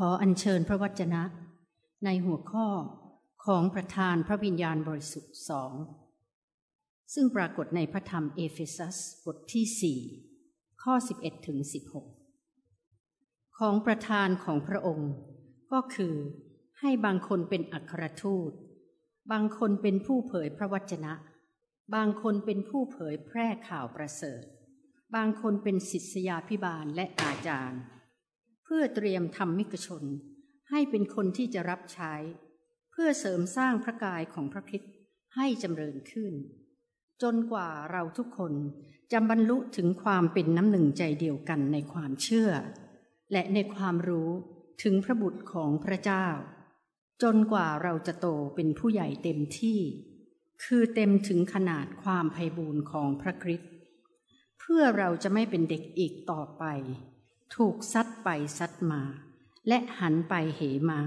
ขออัญเชิญพระวจนะ ในหัวข้อของประธานพระวิญญาณบริสุทธิ์สองซึ่งปรากฏในพระธรรมเอเฟซัสบทที่สี่ข้อ 11ถึง16 ของประธานของพระองค์ก็คือให้บางคนเป็นอัครทูต บางคนเป็นผู้เผยพระวจนะ บางคนเป็นผู้เผยแพร่ข่าวประเสริฐ บางคนเป็นศิษยาพิบาลและอาจารย์ เพื่อเตรียมทำมิกชน ให้เป็นคนที่จะรับใช้ เพื่อเสริมสร้างพระกายของพระคิดให้จำเริญขึ้น จนกว่าเราทุกคนจะบรรลุถึงความเป็นน้ำหนึ่งใจเดียวกันในความเชื่อ และในความรู้ถึงพระบุตรของพระเจ้า จนกว่าเราจะโตเป็นผู้ใหญ่เต็มที่ คือเต็มถึงขนาดความไพ่บูรณ์ของพระคริสต์เพื่อเราจะไม่เป็นเด็กอีกต่อไป ถูกซัดไปซัดมา และหันไปเหมา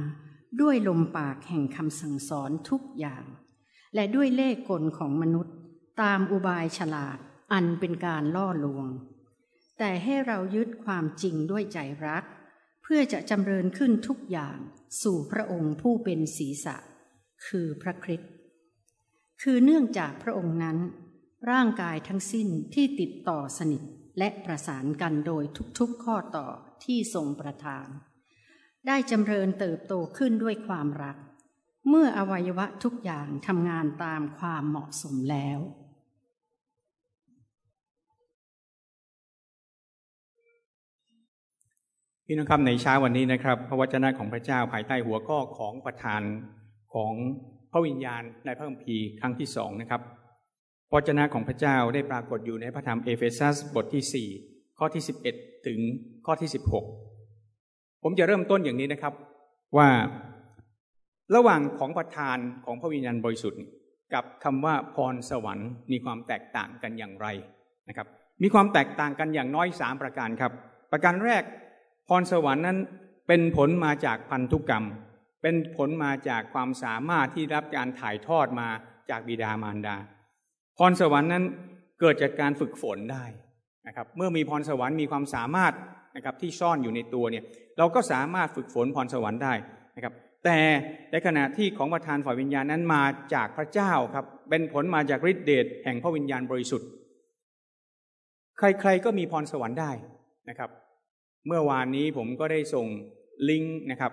ด้วยลมปากแห่งคำสั่งสอนทุกอย่าง และด้วยเล่ห์กลของมนุษย์ ตามอุบายฉลาดอันเป็นการล่อลวง แต่ให้เรายึดความจริงด้วยใจรัก เพื่อจะจำเริญขึ้นทุกอย่างสู่พระองค์ผู้เป็นศีรษะ คือพระคริสต์คือเนื่องจากพระองค์นั้น ร่างกายทั้งสิ้นที่ติดต่อสนิท และประสานกันโดยทุกๆข้อต่อที่ทรงประทาน ได้จำเริญเติบโตขึ้นด้วยความรัก เมื่ออวัยวะทุกอย่างทำงานตามความเหมาะสมแล้ว พี่น้องครับในเช้าวันนี้นะครับ พระวจนะของพระเจ้าภายใต้หัวข้อของประธานของพระวิญญาณในพระคัมภีร์ครั้งที่สองนะครับ พระวจนะของพระเจ้าได้ปรากฏอยู่ในพระธรรมเอเฟซัสบทที่สี่ข้อที่สิบเอ็ดถึงข้อที่สิบหกผมจะเริ่มต้นอย่างนี้นะครับว่าระหว่างของประธานของพระวิญญาณบริสุทธิ์กับคำว่าพรสวรรค์มีความแตกต่างกันอย่างไรนะครับ มีความแตกต่างกันอย่างน้อยสามประการครับ ประการแรกพรสวรรค์นั้นเป็นผลมาจากพันธุกรรม เป็นผลมาจากความสามารถที่รับการถ่ายทอดมาจากบิดามารดา พรสวรรค์นั้นเกิดจากการฝึกฝนได้นะครับ เมื่อมีพรสวรรค์มีความสามารถนะครับที่ซ่อนอยู่ในตัวเนี่ย เราก็สามารถฝึกฝนพรสวรรค์ได้นะครับ แต่ในขณะที่ของประทานฝ่ายวิญญาณนั้นมาจากพระเจ้าครับ เป็นผลมาจากฤทธิเดชแห่งพระวิญญาณบริสุทธิ์ ใครๆก็มีพรสวรรค์ได้นะครับ เมื่อวานนี้ผมก็ได้ส่งลิงก์นะครับ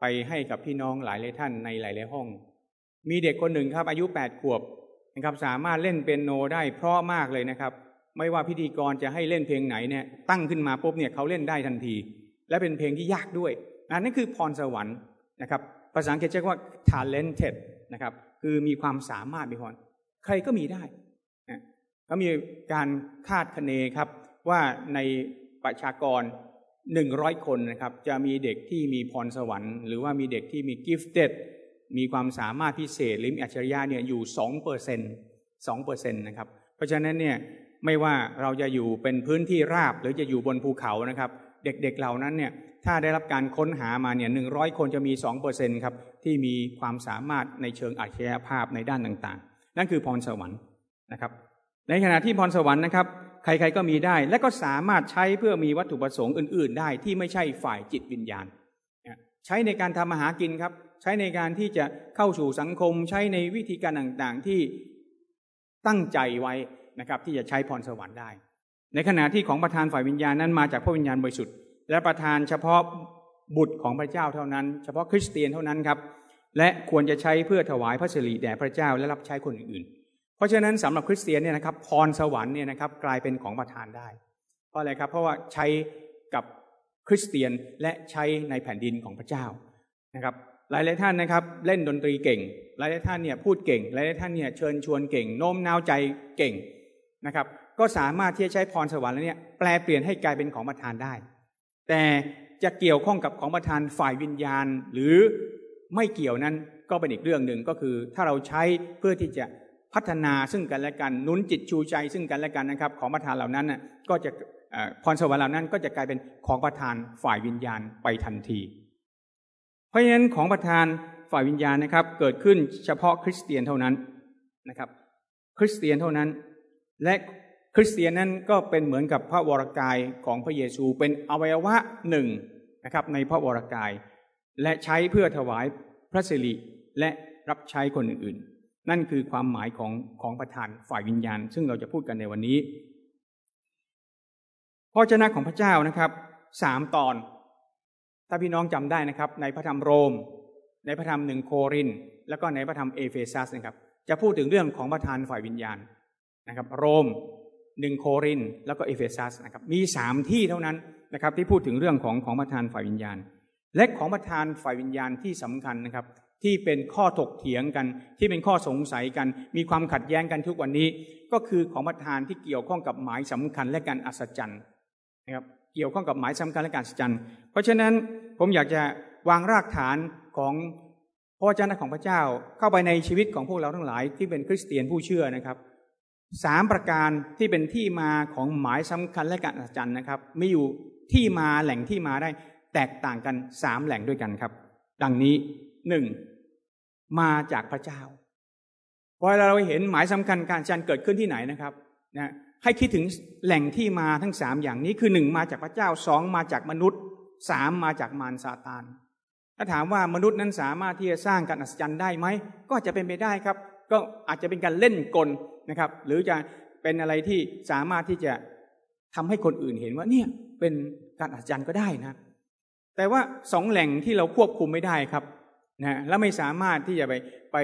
ไปให้กับพี่น้องหลายหลายท่านในหลายหลายห้อง มีเด็กคนหนึ่งครับ อายุแปดขวบ นะครับสามารถเล่นเปียโนได้เพราะมากเลยนะครับ ไม่ว่าพิธีกรจะให้เล่นเพลงไหนเนี่ยตั้งขึ้นมาปุ๊บเนี่ยเขาเล่นได้ทันที และเป็นเพลงที่ยากด้วยนั่นคือพรสวรรค์นะครับภาษาอังกฤษเรียกว่า talented นะครับคือมีความสามารถมีพรใครก็มีได้นะก็มีการคาดคะเนครับว่าในประชากรหนึ่งร้อยคนนะครับจะมีเด็กที่มีพรสวรรค์ หรือว่ามีเด็กที่มีกิฟต์เต็ด มีความสามารถพิเศษหรือมีอัจฉริยะเนี่ยอยู่สองเปอร์เซ็นต์สองเปอร์เซ็นต์นะครับ เพราะฉะนั้นเนี่ยไม่ว่าเราจะอยู่เป็นพื้นที่ราบหรือจะอยู่บนภูเขานะครับ เด็กๆเหล่านั้นเนี่ยถ้าได้รับการค้นหามาเนี่ยหนึ่งร้อยคนจะมีสองเปอร์เซ็นต์ครับที่มีความสามารถในเชิงอัจฉริยภาพในด้านต่างๆ นั่นคือพรสวรรค์นะครับ ในขณะที่พรสวรรค์นะครับ ใครๆก็มีได้ และก็สามารถใช้เพื่อมีวัตถุประสงค์อื่น ๆ ได้ที่ไม่ใช่ฝ่ายจิตวิญญาณ ใช้ในการทำมาหากินครับ ใช้ในการที่จะเข้าสู่สังคม ใช้ในวิธีการต่างๆที่ตั้งใจไว้นะครับที่จะใช้พรสวรรค์ได้ ในขณะที่ของประธานฝ่ายวิญญาณนั้นมาจากพระวิญญาณบริสุทธิ์และประธานเฉพาะบุตรของพระเจ้าเท่านั้น เฉพาะคริสเตียนเท่านั้นครับและควรจะใช้เพื่อถวายพระสิริแด่พระเจ้าและรับใช้คนอื่นๆ เพราะฉะนั้นสำหรับคริสเตียนเนี่ยนะครับพรสวรรค์เนี่ยนะครับกลายเป็นของประทานได้ เพราะอะไรครับเพราะว่าใช้กับคริสเตียนและใช้ในแผ่นดินของพระเจ้านะครับ หลายหลายท่านนะครับ เล่นดนตรีเก่ง หลายหลายท่านเนี่ยพูดเก่ง หลายหลายท่านเนี่ยเชิญชวนเก่งโน้มน้าวใจเก่งนะครับ ก็สามารถที่จะใช้พรสวรรค์แล้วเนี่ยแปลเปลี่ยนให้กลายเป็นของประทานได้ แต่จะเกี่ยวข้องกับของประทานฝ่ายวิญญาณ หรือไม่เกี่ยวนั้นก็เป็นอีกเรื่องหนึ่งก็คือ ถ้าเราใช้เพื่อที่จะพัฒนาซึ่งกันและกันนุนจิตชูใจ ซึ่งกันและกันนะครับ ของประธานเหล่านั้นก็จะพรสวรรค์เหล่านั้นก็จะกลายเป็นของประธานฝ่ายวิญญาณไปทันที เพราะฉะนั้นของประธานฝ่ายวิญญาณนะครับ เกิดขึ้นเฉพาะคริสเตียนเท่านั้นนะครับ คริสเตียนเท่านั้น และคริสเตียนนั้นก็เป็นเหมือนกับพระวรกายของพระเยซูเป็นอวัยวะหนึ่งนะครับในพระวรกาย และใช้เพื่อถวายพระสิริและรับใช้คนอื่นๆ นั่นคือความหมายของของประธานฝ่ายวิญญาณ ซึ่งเราจะพูดกันในวันนี้พระเจ้าของพระเจ้านะครับสามตอน ถ้าพี่น้องจำได้นะครับ ในพระธรรมโรม ในพระธรรมหนึ่งโครินธ์ แล้วก็ในพระธรรมเอเฟซัสนะครับ จะพูดถึงเรื่องของประทานฝ่ายวิญญาณนะครับ โรมหนึ่งโครินธ์ แล้วก็เอเฟซัสนะครับ มีสามที่เท่านั้นนะครับ ที่พูดถึงเรื่องของของประทานฝ่ายวิญญาณ และของประทานฝ่ายวิญญาณที่สำคัญนะครับ ที่เป็นข้อถกเถียงกัน ที่เป็นข้อสงสัยกัน มีความขัดแย้งกันทุกวันนี้ ก็คือของประธานที่เกี่ยวข้องกับหมายสำคัญและการอัศจรรย์นะครับ เกี่ยวข้องกับหมายสำคัญและการอัศจรรย์เพราะฉะนั้นผมอยากจะวางรากฐานของพระวจนะของพระเจ้าเข้าไปในชีวิตของพวกเราทั้งหลายที่เป็นคริสเตียนผู้เชื่อนะครับสามประการที่เป็นที่มาของหมายสำคัญและการอัศจรรย์นะครับมีอยู่ที่มาแหล่งที่มาได้แตกต่างกันสามแหล่งด้วยกันครับ ดังนี้หนึ่งมาจากพระเจ้าพอเราเห็นหมายสำคัญการอัศจรรย์เกิดขึ้นที่ไหนนะครับนะ ให้คิดถึงแหล่งที่มาทั้งสามอย่างนี้คือหนึ่งมาจากพระเจ้าสองมาจากมนุษย์สามมาจากมารซาตานถ้าถามว่ามนุษย์นั้นสามารถที่จะสร้างการอัศจรรย์ได้ไหมก็จะเป็นไปได้ครับ ก็อาจจะเป็นการเล่นกลนะครับ หรือจะเป็นอะไรที่สามารถที่จะทำให้คนอื่นเห็นว่าเนี่ยเป็นการอัศจรรย์ก็ได้นะ แต่ว่าสองแหล่งที่เราควบคุมไม่ได้ครับ นะและไม่สามารถที่จะไปไป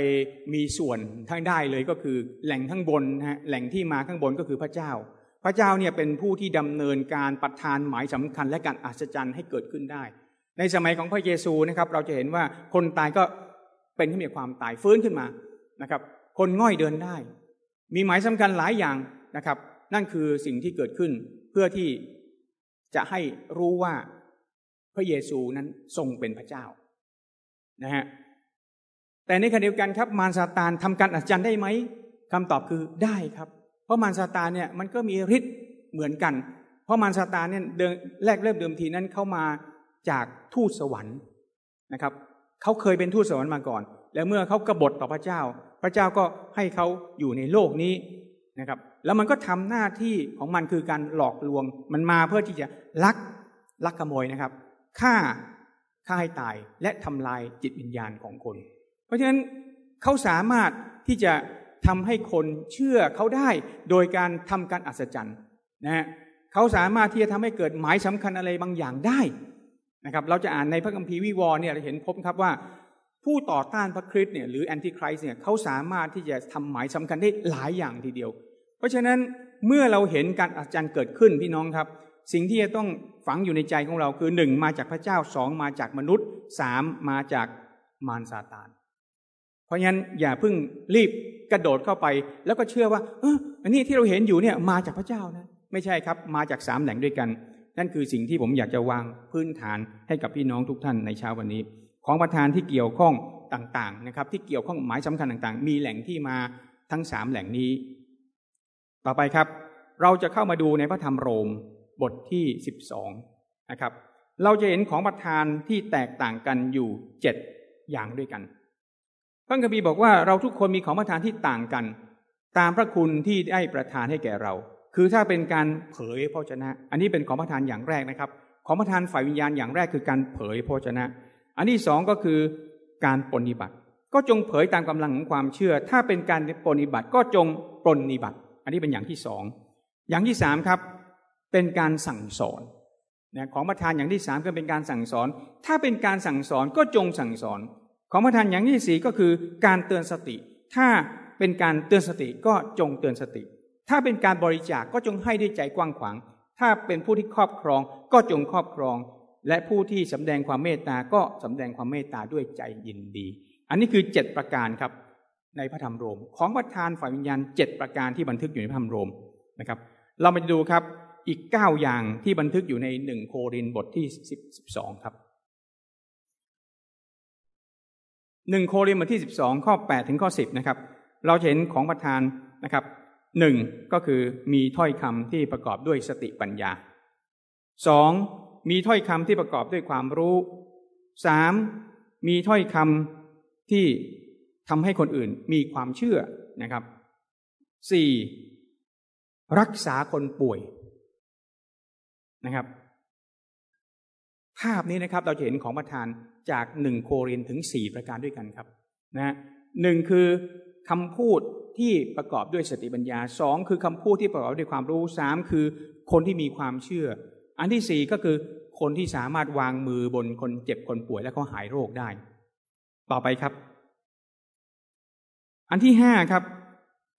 มีส่วนทั้งได้เลยก็คือแหล่งข้างบนนะฮะแหล่งที่มาข้างบนก็คือพระเจ้า พระเจ้าเนี่ยเป็นผู้ที่ดำเนินการประทานหมายสำคัญและการอัศจรรย์ให้เกิดขึ้นได้ ในสมัยของพระเยซูนะครับ เราจะเห็นว่าคนตายก็เป็นที่มีความตายฟื้นขึ้นมานะครับ คนง่อยเดินได้ มีหมายสำคัญหลายอย่างนะครับ นั่นคือสิ่งที่เกิดขึ้นเพื่อที่จะให้รู้ว่าพระเยซูนั้นทรงเป็นพระเจ้า นะฮะแต่ในขณะเดียวกันครับ มารซาตานทำการอัศจรรย์ได้ไหมคำตอบคือได้ครับ เพราะมารซาตานเนี่ยมันก็มีฤทธิ์เหมือนกัน เพราะมารซาตานเนี่ยแรกเริ่มเดิมทีนั้นเข้ามาจากทูตสวรรค์นะครับเขาเคยเป็นทูตสวรรค์มาก่อน แล้วเมื่อเขากบฏต่อพระเจ้า พระเจ้าก็ให้เขาอยู่ในโลกนี้นะครับ แล้วมันก็ทำหน้าที่ของมันคือการหลอกลวง มันมาเพื่อที่จะลักลักขโมยนะครับฆ่า ฆ่าให้ตายและทำลายจิตวิญญาณของคน เพราะฉะนั้นเขาสามารถที่จะทำให้คนเชื่อเขาได้โดยการทำการอัศจรรย์นะฮะเขาสามารถที่จะทำให้เกิดหมายสำคัญอะไรบางอย่างได้นะครับเราจะอ่านในพระคัมภีร์วิวรณ์เนี่ยเราเห็นพบครับว่า ผู้ต่อต้านพระคริสต์เนี่ยหรือแอนติคริสต์เนี่ยเขาสามารถที่จะทำหมายสำคัญได้หลายอย่างทีเดียว เพราะฉะนั้นเมื่อเราเห็นการอัศจรรย์เกิดขึ้นพี่น้องครับ สิ่งที่จะต้องฝังอยู่ในใจของเราคือหนึ่งมาจากพระเจ้าสองมาจากมนุษย์สามมาจากมารซาตาน เพราะฉะนั้นอย่าเพิ่งรีบกระโดดเข้าไป แล้วก็เชื่อว่าเอออันนี้ที่เราเห็นอยู่เนี่ยมาจากพระเจ้านะไม่ใช่ครับ มาจากสามแหล่งด้วยกัน นั่นคือสิ่งที่ผมอยากจะวางพื้นฐานให้กับพี่น้องทุกท่านในเช้าวันนี้ ของประธานที่เกี่ยวข้องต่างๆนะครับ ที่เกี่ยวข้องหมายสำคัญต่างๆ มีแหล่งที่มาทั้งสามแหล่งนี้ ต่อไปครับ เราจะเข้ามาดูในพระธรรมโรม บทที่สิบสองนะครับ เราจะเห็นของประทานที่แตกต่างกันอยู่เจ็ดอย่างด้วยกัน พระคัมภีร์บอกว่าเราทุกคนมีของประทานที่ต่างกัน ตามพระคุณที่ได้ประทานให้แก่เรา คือถ้าเป็นการเผยพระชนะ อันนี้เป็นของประทานอย่างแรกนะครับ ของประทานฝ่ายวิญญาณอย่างแรกคือการเผยพระชนะ อันที่สองก็คือการปฏิบัติ ก็จงเผยตามกำลังของความเชื่อ ถ้าเป็นการปฏิบัติก็จงปฏิบัติ อันนี้เป็นอย่างที่สองอย่างที่สามครับ เป็นการสั่งสอนนะของประธานอย่างที่สามก็เป็นการสั่งสอน ถ้าเป็นการสั่งสอนก็จงสั่งสอน ของประธานอย่างที่สี่ก็คือการเตือนสติ ถ้าเป็นการเตือนสติก็จงเตือนสติ ถ้าเป็นการบริจาคกก็จงให้ด้วยใจกว้างขวาง ถ้าเป็นผู้ที่ครอบครองก็จงครอบครอง และผู้ที่สำแดงความเมตตาก็สำแดงความเมตตาด้วยใจยินดี อันนี้คือเจ็ดประการครับในพระธรรมโรม ของประธานฝ่ายวิญญาณเจ็ดประการที่บันทึกอยู่ในพระธรรมโรมนะครับ เรามาดูครับ อีกเก้าอย่างที่บันทึกอยู่ในหนึ่งโครินบทที่สิบสองครับหนึ่งโครินบทที่สิบสองข้อแปดถึงข้อสิบนะครับ เราเห็นของประธานนะครับหนึ่งก็คือมีถ้อยคำที่ประกอบด้วยสติปัญญาสองมีถ้อยคำที่ประกอบด้วยความรู้สามมีถ้อยคำที่ทำให้คนอื่นมีความเชื่อนะครับสี่รักษาคนป่วย นะครับาพนี้นะครับเราจะเห็นของประทานจากหนึ่งโครินถึงสี่ประการด้วยกันครับนะหนึ่งคือคำพูดที่ประกอบด้วยสติปัญญาสองคือคำพูดที่ประกอบด้วยความรู้สามคือคนที่มีความเชื่อ อันที่สี่ก็คือคนที่สามารถวางมือบนคนเจ็บคนป่วยและเขาหายโรคได้ ต่อไปครับ อันที่ห้าครับ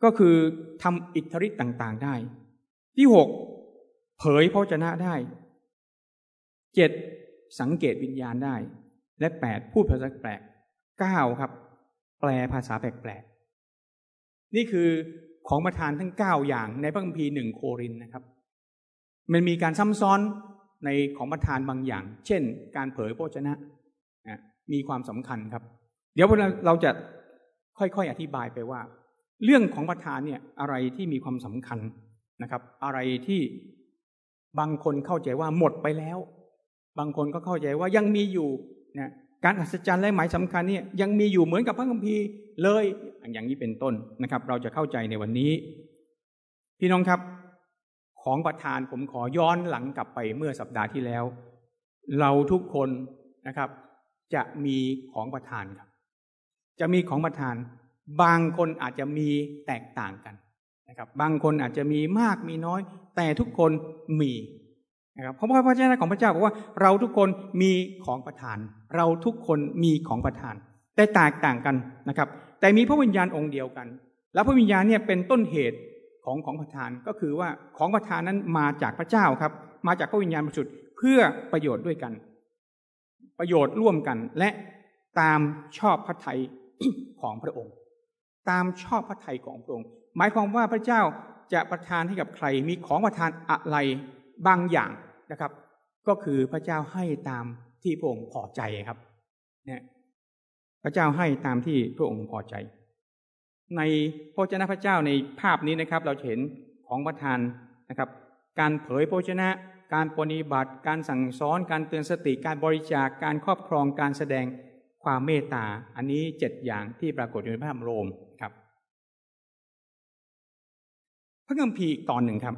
ก็คือทำอิทธิฤทธิ์ต่าง ๆ ได้ ที่หก เผยพระชนะได้เจ็ดสังเกตวิญญาณได้ และแปดพูดภาษาแปลกเก้าครับ แปลภาษาแปลกๆนี่คือของประทานทั้งเก้าอย่างในพระคัมภีร์หนึ่งโครินนะครับ มันมีการซ้ำซ้อนในของประทานบางอย่าง เช่น การเผยพระชนะมีความสำคัญครับ เดี๋ยวเราจะค่อยๆอธิบายไปว่า เรื่องของประทานเนี่ยอะไรที่มีความสำคัญนะครับ อะไรที่ บางคนเข้าใจว่าหมดไปแล้ว บางคนก็เข้าใจว่ายังมีอยู่นะการอัศจรรย์และหมายสำคัญเนี่ยยังมีอยู่เหมือนกับพระคัมภีร์เลย อย่างนี้เป็นต้นนะครับ เราจะเข้าใจในวันนี้ พี่น้องครับ ของประธานผมขอย้อนหลังกลับไปเมื่อสัปดาห์ที่แล้ว เราทุกคนนะครับ จะมีของประธานครับ จะมีของประธาน บางคนอาจจะมีแตกต่างกัน นะครับบางคนอาจจะมีมากมีน้อย แต่ทุกคนมีนะครับเพราะว่าพระเจ้าของพระเจ้าบอกว่าเราทุกคนมีของประทาน เราทุกคนมีของประทาน แต่แตกต่างกันนะครับ แต่มีพระวิญญาณองค์เดียวกัน แล้วพระวิญญาณเนี่ยเป็นต้นเหตุของของประทานก็คือว่าของประทานนั้นมาจากพระเจ้าครับ มาจากพระวิญญาณบริสุทธิ์เพื่อประโยชน์ด้วยกัน ประโยชน์ร่วมกันและตามชอบพระทัยของพระองค์ ตามชอบพระทัยของพระองค์ หมายความว่าพระเจ้าจะประทานให้กับใคร มีของประทานอะไรบางอย่างนะครับ ก็คือพระเจ้าให้ตามที่พระองค์พอใจครับเนี่ยพระเจ้าให้ตามที่พระองค์พอใจ ในพระเจ้าพระเจ้าในภาพนี้นะครับ เราเห็นของประทานนะครับ การเผยพระชนะ การปฏิบัติ การสั่งสอน การเตือนสติ การบริจาค การครอบครอง การแสดงความเมตตา อันนี้เจ็ดอย่างที่ปรากฏอยู่ในพระธรรมโรมครับ พระคัมภีร์ตอนหนึ่งครับ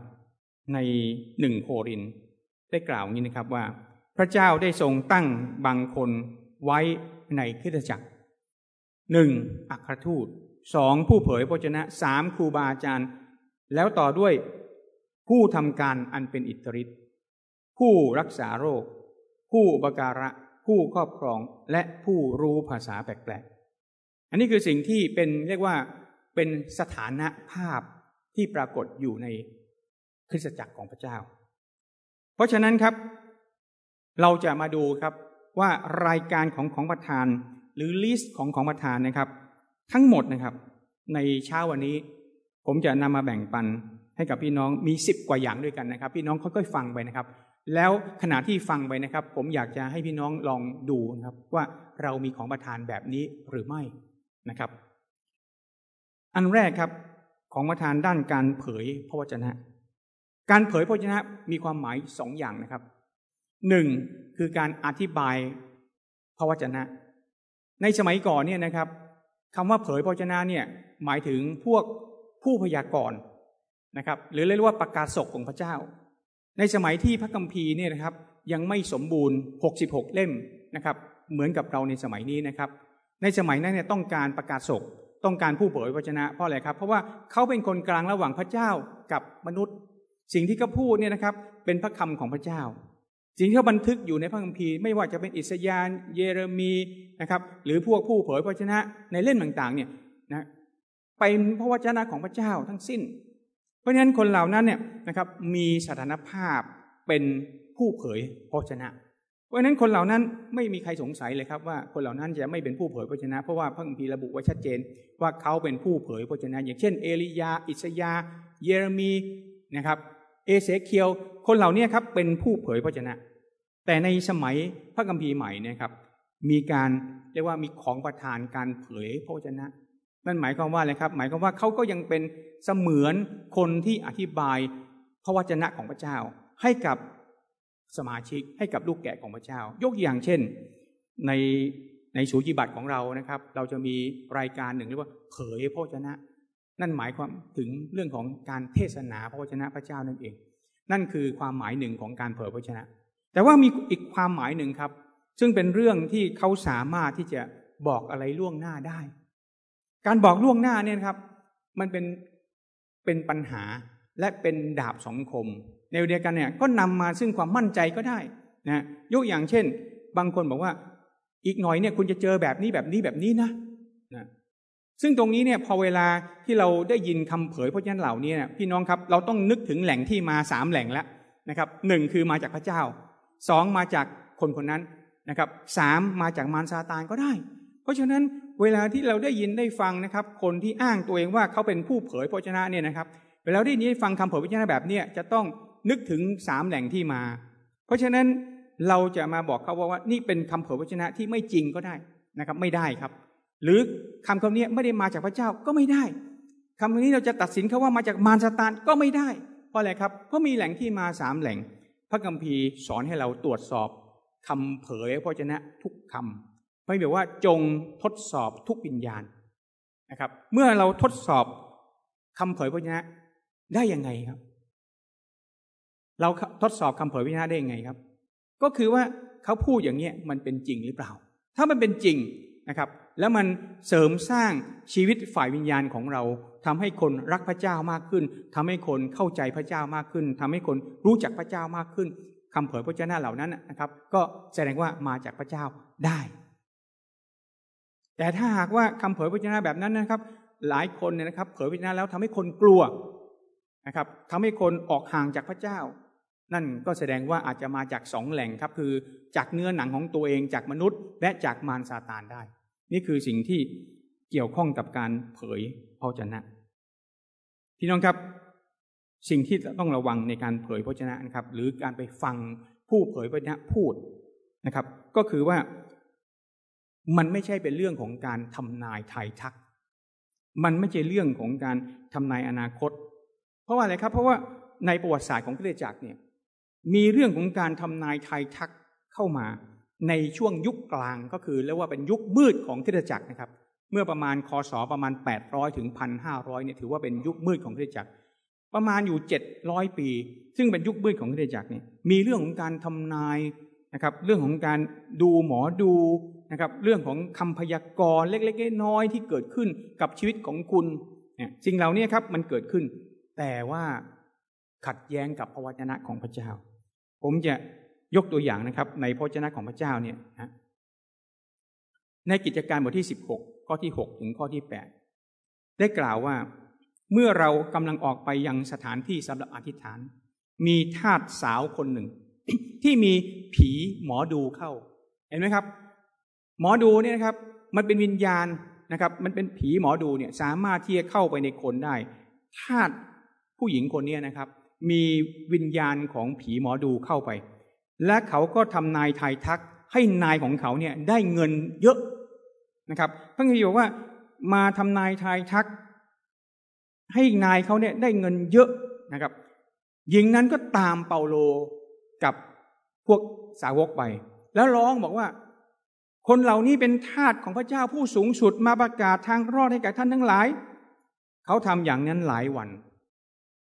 ในหนึ่งโครินได้กล่าวงี้นะครับว่า พระเจ้าได้ทรงตั้งบางคนไว้ในคริสตจักรหนึ่งอัครทูตสองผู้เผยพระชนะสามครูบาอาจารย์ แล้วต่อด้วยผู้ทำการอันเป็นอิทธิฤทธิ์ผู้รักษาโรค ผู้อุปการะ ผู้ครอบครองและผู้รู้ภาษาแปลกๆ อันนี้คือสิ่งที่เป็นเรียกว่าเป็นสถานะภาพ ที่ปรากฏอยู่ในคริสตจักรของพระเจ้า เพราะฉะนั้นครับ เราจะมาดูครับว่ารายการของของประธาน หรือลิสต์ของของประธานนะครับ ทั้งหมดนะครับ ในเช้าวันนี้ ผมจะนำมาแบ่งปันให้กับพี่น้องมีสิบกว่าอย่างด้วยกันนะครับ พี่น้องค่อยๆฟังไปนะครับ แล้วขณะที่ฟังไปนะครับ ผมอยากจะให้พี่น้องลองดูนะครับ ว่าเรามีของประธานแบบนี้หรือไม่นะครับ อันแรกครับ ของประธานด้านการเผยพระวจนะ การเผยพระชนะมีความหมายสองอย่างนะครับหนึ่งคือการอธิบายพระวจนะ ในสมัยก่อนเนี่ยนะครับคำว่าเผยพระชนะเนี่ยหมายถึงพวกผู้พยากรณ์นะครับ หรือเรียกว่าประกาศศกของพระเจ้า ในสมัยที่พระคัมภีร์เนี่ยนะครับ ยังไม่สมบูรณ์ 66 เล่มนะครับ เหมือนกับเราในสมัยนี้นะครับ ในสมัยนั้นเนี่ยต้องการประกาศศก ต้องการผู้เผยพระชนะเพราะอะไรครับ เพราะว่าเขาเป็นคนกลางระหว่างพระเจ้ากับมนุษย์ สิ่งที่เขาพูดเนี่ยนะครับ เป็นพระคำของพระเจ้าสิ่งที่เขาบันทึกอยู่ในพระคัมภีร์ไม่ว่าจะเป็นอิสยาห์เยเรมีนะครับ หรือพวกผู้เผยพระชนะในเล่มต่างๆ เนี่ยนะเป็นพระวจนะของพระเจ้าทั้งสิ้น เพราะฉะนั้นคนเหล่านั้นเนี่ยนะครับมีสถานภาพเป็นผู้เผยพระชนะ เพราะฉะนั้นคนเหล่านั้นไม่มีใครสงสัยเลยครับว่าคนเหล่านั้นจะไม่เป็นผู้เผยพระชนะ เพราะว่าพระคัมภีร์ระบุไว้ชัดเจน ว่าเขาเป็นผู้เผยพระชนะ อย่างเช่น เอลียา อิสยา เยเรมีนะครับเอเสเคียว คนเหล่านี้ครับเป็นผู้เผยพระชนะ แต่ในสมัยพระคัมภีร์ใหม่นี่ยครับ มีการเรียกว่ามีของประทานการเผยพระชนะ นั่นหมายความว่าอะไรครับ หมายความว่าเขาก็ยังเป็นเสมือนคนที่อธิบายพระวจนะของพระเจ้าให้กับ สมาชิกให้กับลูกแกะของพระเจ้า ยกอย่างเช่น ในในสูจิบัตรของเรานะครับ เราจะมีรายการหนึ่งเรียกว่าเผยพระวจนะ นั่นหมายความถึงเรื่องของการเทศนาพระวจนะพระเจ้านั่นเอง นั่นคือความหมายหนึ่งของการเผยพระวจนะ แต่ว่ามีอีกความหมายหนึ่งครับ ซึ่งเป็นเรื่องที่เขาสามารถที่จะบอกอะไรล่วงหน้าได้ การบอกล่วงหน้าเนี่ยครับ มันเป็นเป็นปัญหาและเป็นดาบสองคม ในเดียวกันเนี่ยก็นำมาซึ่งความมั่นใจก็ได้นะยกอย่างเช่น บางคนบอกว่า อีกหน่อยเนี่ยคุณจะเจอแบบนี้แบบนี้แบบนี้นะนะซึ่งตรงนี้เนี่ยพอเวลาที่เราได้ยินคำเผยพระเจ้าเหล่านี้เนี่ยพี่น้องครับเราต้องนึกถึงแหล่งที่มาสามแหล่งแล้วนะครับหนึ่งคือมาจากพระเจ้าสองมาจากคนคนนั้นนะครับสามมาจากมารซาตานก็ได้ เพราะฉะนั้นเวลาที่เราได้ยินได้ฟังนะครับ คนที่อ้างตัวเองว่าเขาเป็นผู้เผยพระชนะเนี่ยนะครับเวลาได้ยินได้ฟังคำเผยพระชนะแบบเนี้ยจะต้อง นึกถึงสามแหล่งที่มา เพราะฉะนั้นเราจะมาบอกเขาว่านี่เป็นคำเผยพระชนะที่ไม่จริงก็ได้นะครับ ไม่ได้ครับ หรือคำคำนี้ไม่ได้มาจากพระเจ้าก็ไม่ได้คำนี้เราจะตัดสินเขาว่ามาจากมารซาตานก็ไม่ได้ เพราะอะไรครับเพราะมีแหล่งที่มาสามแหล่ง พระคัมภีร์สอนให้เราตรวจสอบคำเผยพระชนะทุกคำไม่แบบว่าจงทดสอบทุกวิญญาณนะครับ เมื่อเราทดสอบคำเผยพระชนะได้ยังไงครับ เราทดสอบคำเผยพระชนะได้ยังไงครับ ก็คือว่าเขาพูดอย่างเนี้ยมันเป็นจริงหรือเปล่า ถ้ามันเป็นจริงนะครับ แล้วมันเสริมสร้างชีวิตฝ่ายวิญญาณของเราทำให้คนรักพระเจ้ามากขึ้นทำให้คนเข้าใจพระเจ้ามากขึ้นทำให้คนรู้จักพระเจ้ามากขึ้นคำเผยพระเจ้าเหล่านั้นนะครับ ก็แสดงว่ามาจากพระเจ้าได้ แต่ถ้าหากว่าคำเผยพระเจ้าแบบนั้นนะครับ หลายคนเนี่ยนะครับ เผยพระเจ้าแล้วทำให้คนกลัวนะครับทำให้คนออกห่างจากพระเจ้า นั่นก็แสดงว่าอาจจะมาจากสองแหล่งครับคือจากเนื้อหนังของตัวเองจากมนุษย์ และจากมารซาตานได้ นี่คือสิ่งที่เกี่ยวข้องกับการเผยพระชนะ พี่น้องครับ สิ่งที่ต้องระวังในการเผยพระชนะนะครับ หรือการไปฟังผู้เผยพระชนะพูดนะครับ ก็คือว่ามันไม่ใช่เป็นเรื่องของการทำนายทายทัก มันไม่ใช่เรื่องของการทำนายอนาคต เพราะว่าอะไรครับ เพราะว่าในประวัติศาสตร์ของคริสตจักรเนี่ย มีเรื่องของการทำนายทายทักเข้ามา ในช่วงยุคกลางก็คือเรียกว่าเป็นยุคมืดของคริสตจักรนะครับ เมื่อประมาณคศประมาณ 800ถึง1,500เนี่ยถือว่าเป็นยุคมืดของคริสตจักร ประมาณอยู่ 700 ปี ซึ่งเป็นยุคมืดของคริสตจักรเนี่ยมีเรื่องของการทำนายนะครับ เรื่องของการดูหมอดูนะครับ เรื่องของคำพยากรณ์เล็กๆน้อยๆที่เกิดขึ้นกับชีวิตของคุณเนี่ยสิ่งเหล่านี้ครับมันเกิดขึ้น แต่ว่าขัดแย้งกับพระวจนะของพระเจ้า ผมจะยกตัวอย่างนะครับ ในพระวจนะของพระเจ้าเนี่ยนะในกิจการบทที่สิบหกข้อที่หกถึงข้อที่แปดได้กล่าวว่า เมื่อเรากำลังออกไปยังสถานที่สำหรับอธิษฐาน มีทาสสาวคนหนึ่ง ที่มีผีหมอดูเข้า เห็นไหมครับ หมอดูเนี่ยนะครับ มันเป็นวิญญาณนะครับ มันเป็นผีหมอดูเนี่ยสามารถที่จะเข้าไปในคนได้ทาสผู้หญิงคนนี้นะครับ มีวิญญาณของผีหมอดูเข้าไป และเขาก็ทำนายทายทักให้นายของเขาเนี่ยได้เงินเยอะนะครับพระคัมภีร์บอกว่ามาทำนายทายทัก ให้นายเขาเนี่ยได้เงินเยอะนะครับหญิงนั้นก็ตามเปาโลกับพวกสาวกไป แล้วร้องบอกว่า คนเหล่านี้เป็นทาสของพระเจ้าผู้สูงสุดมาประกาศทางรอดให้แก่ท่านทั้งหลาย เขาทำอย่างนั้นหลายวัน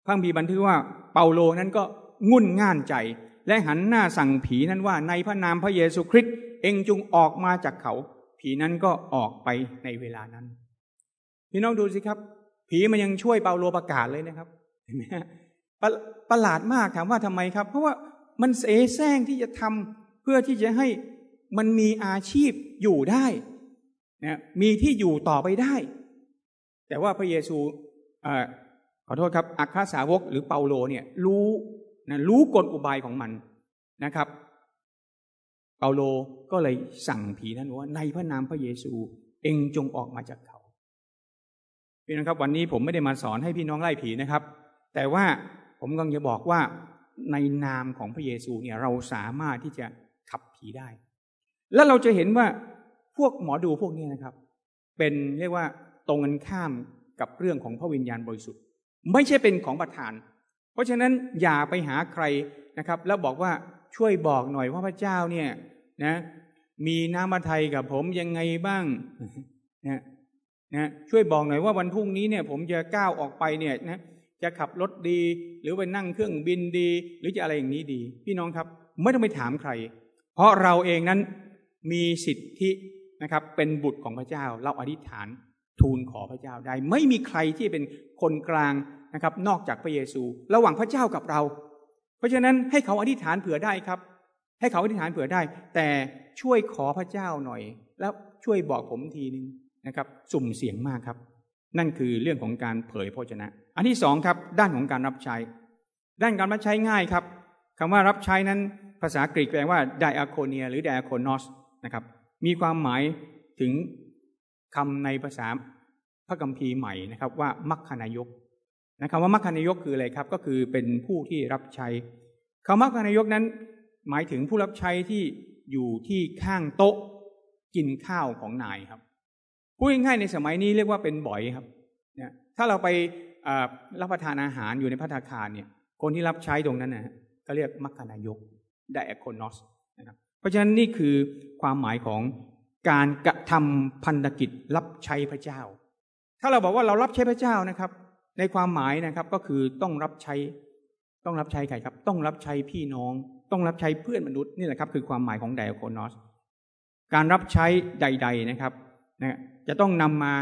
พระคัมภีบันทึกว่าเปาโลนั้นก็งุ่นง่านใจ และหันหน้าสั่งผีนั้นว่าในพระนามพระเยซูคริสต์เองจงออกมาจากเขา ผีนั้นก็ออกไปในเวลานั้น พี่น้องดูสิครับ ผีมันยังช่วยเปาโลประกาศเลยนะครับเห็นไหมประประหลาดมากถามว่าทำไมครับ เพราะว่ามันเสแสร้งที่จะทำเพื่อที่จะให้มันมีอาชีพอยู่ได้นะมีที่อยู่ต่อไปได้ แต่ว่าพระเยซู ขอโทษครับอัครสาวกหรือเปาโลเนี่ยรู้นะรู้กลอุบายของมันนะครับ เปาโลก็เลยสั่งผีนั้นว่าในพระนามพระเยซูเองจงออกมาจากเขาพี่น้องครับ วันนี้ผมไม่ได้มาสอนให้พี่น้องไล่ผีนะครับ แต่ว่าผมกำลังจะบอกว่าในนามของพระเยซูเนี่ยเราสามารถที่จะขับผีได้ แล้วเราจะเห็นว่าพวกหมอดูพวกนี้นะครับ เป็นเรียกว่าตรงกันข้ามกับเรื่องของพระวิญญาณบริสุทธิ์ ไม่ใช่เป็นของประทาน เพราะฉะนั้นอย่าไปหาใครนะครับ แล้วบอกว่าช่วยบอกหน่อยว่าพระเจ้าเนี่ยนะมีน้ำมาไทยกับผมยังไงบ้างนะนะช่วยบอกหน่อยว่าวันพรุ่งนี้เนี่ย ผมจะก้าวออกไปเนี่ยนะจะขับรถดี หรือไปนั่งเครื่องบินดี หรือจะอะไรอย่างนี้ดี พี่น้องครับ ไม่ต้องไปถามใคร เพราะเราเองนั้นมีสิทธินะครับ เป็นบุตรของพระเจ้าเราอธิษฐาน ทูลขอพระเจ้าได้ ไม่มีใครที่เป็นคนกลางนะครับ นอกจากพระเยซู ระหว่างพระเจ้ากับเรา เพราะฉะนั้นให้เขาอธิษฐานเผื่อได้ครับ ให้เขาอธิษฐานเผื่อได้ แต่ช่วยขอพระเจ้าหน่อย แล้วช่วยบอกผมทีนึงนะครับ สุ่มเสียงมากครับ นั่นคือเรื่องของการเผยพระชนะ อันที่สองครับ ด้านของการรับใช้ ด้านการรับใช้ง่ายครับคำว่ารับใช้นั้น ภาษากรีกแปลว่าไดอะโคเนีย หรือไดอะโคโนสนะครับ มีความหมายถึง คำในภาษาพระกัมภีร์ใหม่นะครับ ว่ามัคคณายกนะครับว่ามัคคณายกคืออะไรครับ ก็คือเป็นผู้ที่รับใช้คำมัคคณายกนั้น หมายถึงผู้รับใช้ที่อยู่ที่ข้างโต๊ะกินข้าวของนายครับพูดง่ายๆในสมัยนี้เรียกว่าเป็นบ่อยครับเนี่ยถ้าเราไปรับประทานอาหารอยู่ในพัตาคารเนี่ย คนที่รับใช้ตรงนั้นนะก็เรียกมัคคณายกไดอะโคโนสนะครับเพราะฉะนั้นนี่คือความหมายของ การกระทำพันธกิจรับใช้พระเจ้า ถ้าเราบอกว่าเรารับใช้พระเจ้านะครับ ในความหมายนะครับก็คือต้องรับใช้ ต้องรับใช้ใครครับ ต้องรับใช้พี่น้อง ต้องรับใช้เพื่อนมนุษย์นี่แหละครับ คือความหมายของไดอโคโนสการรับใช้ใด ๆนะครับนะจะต้องนำมา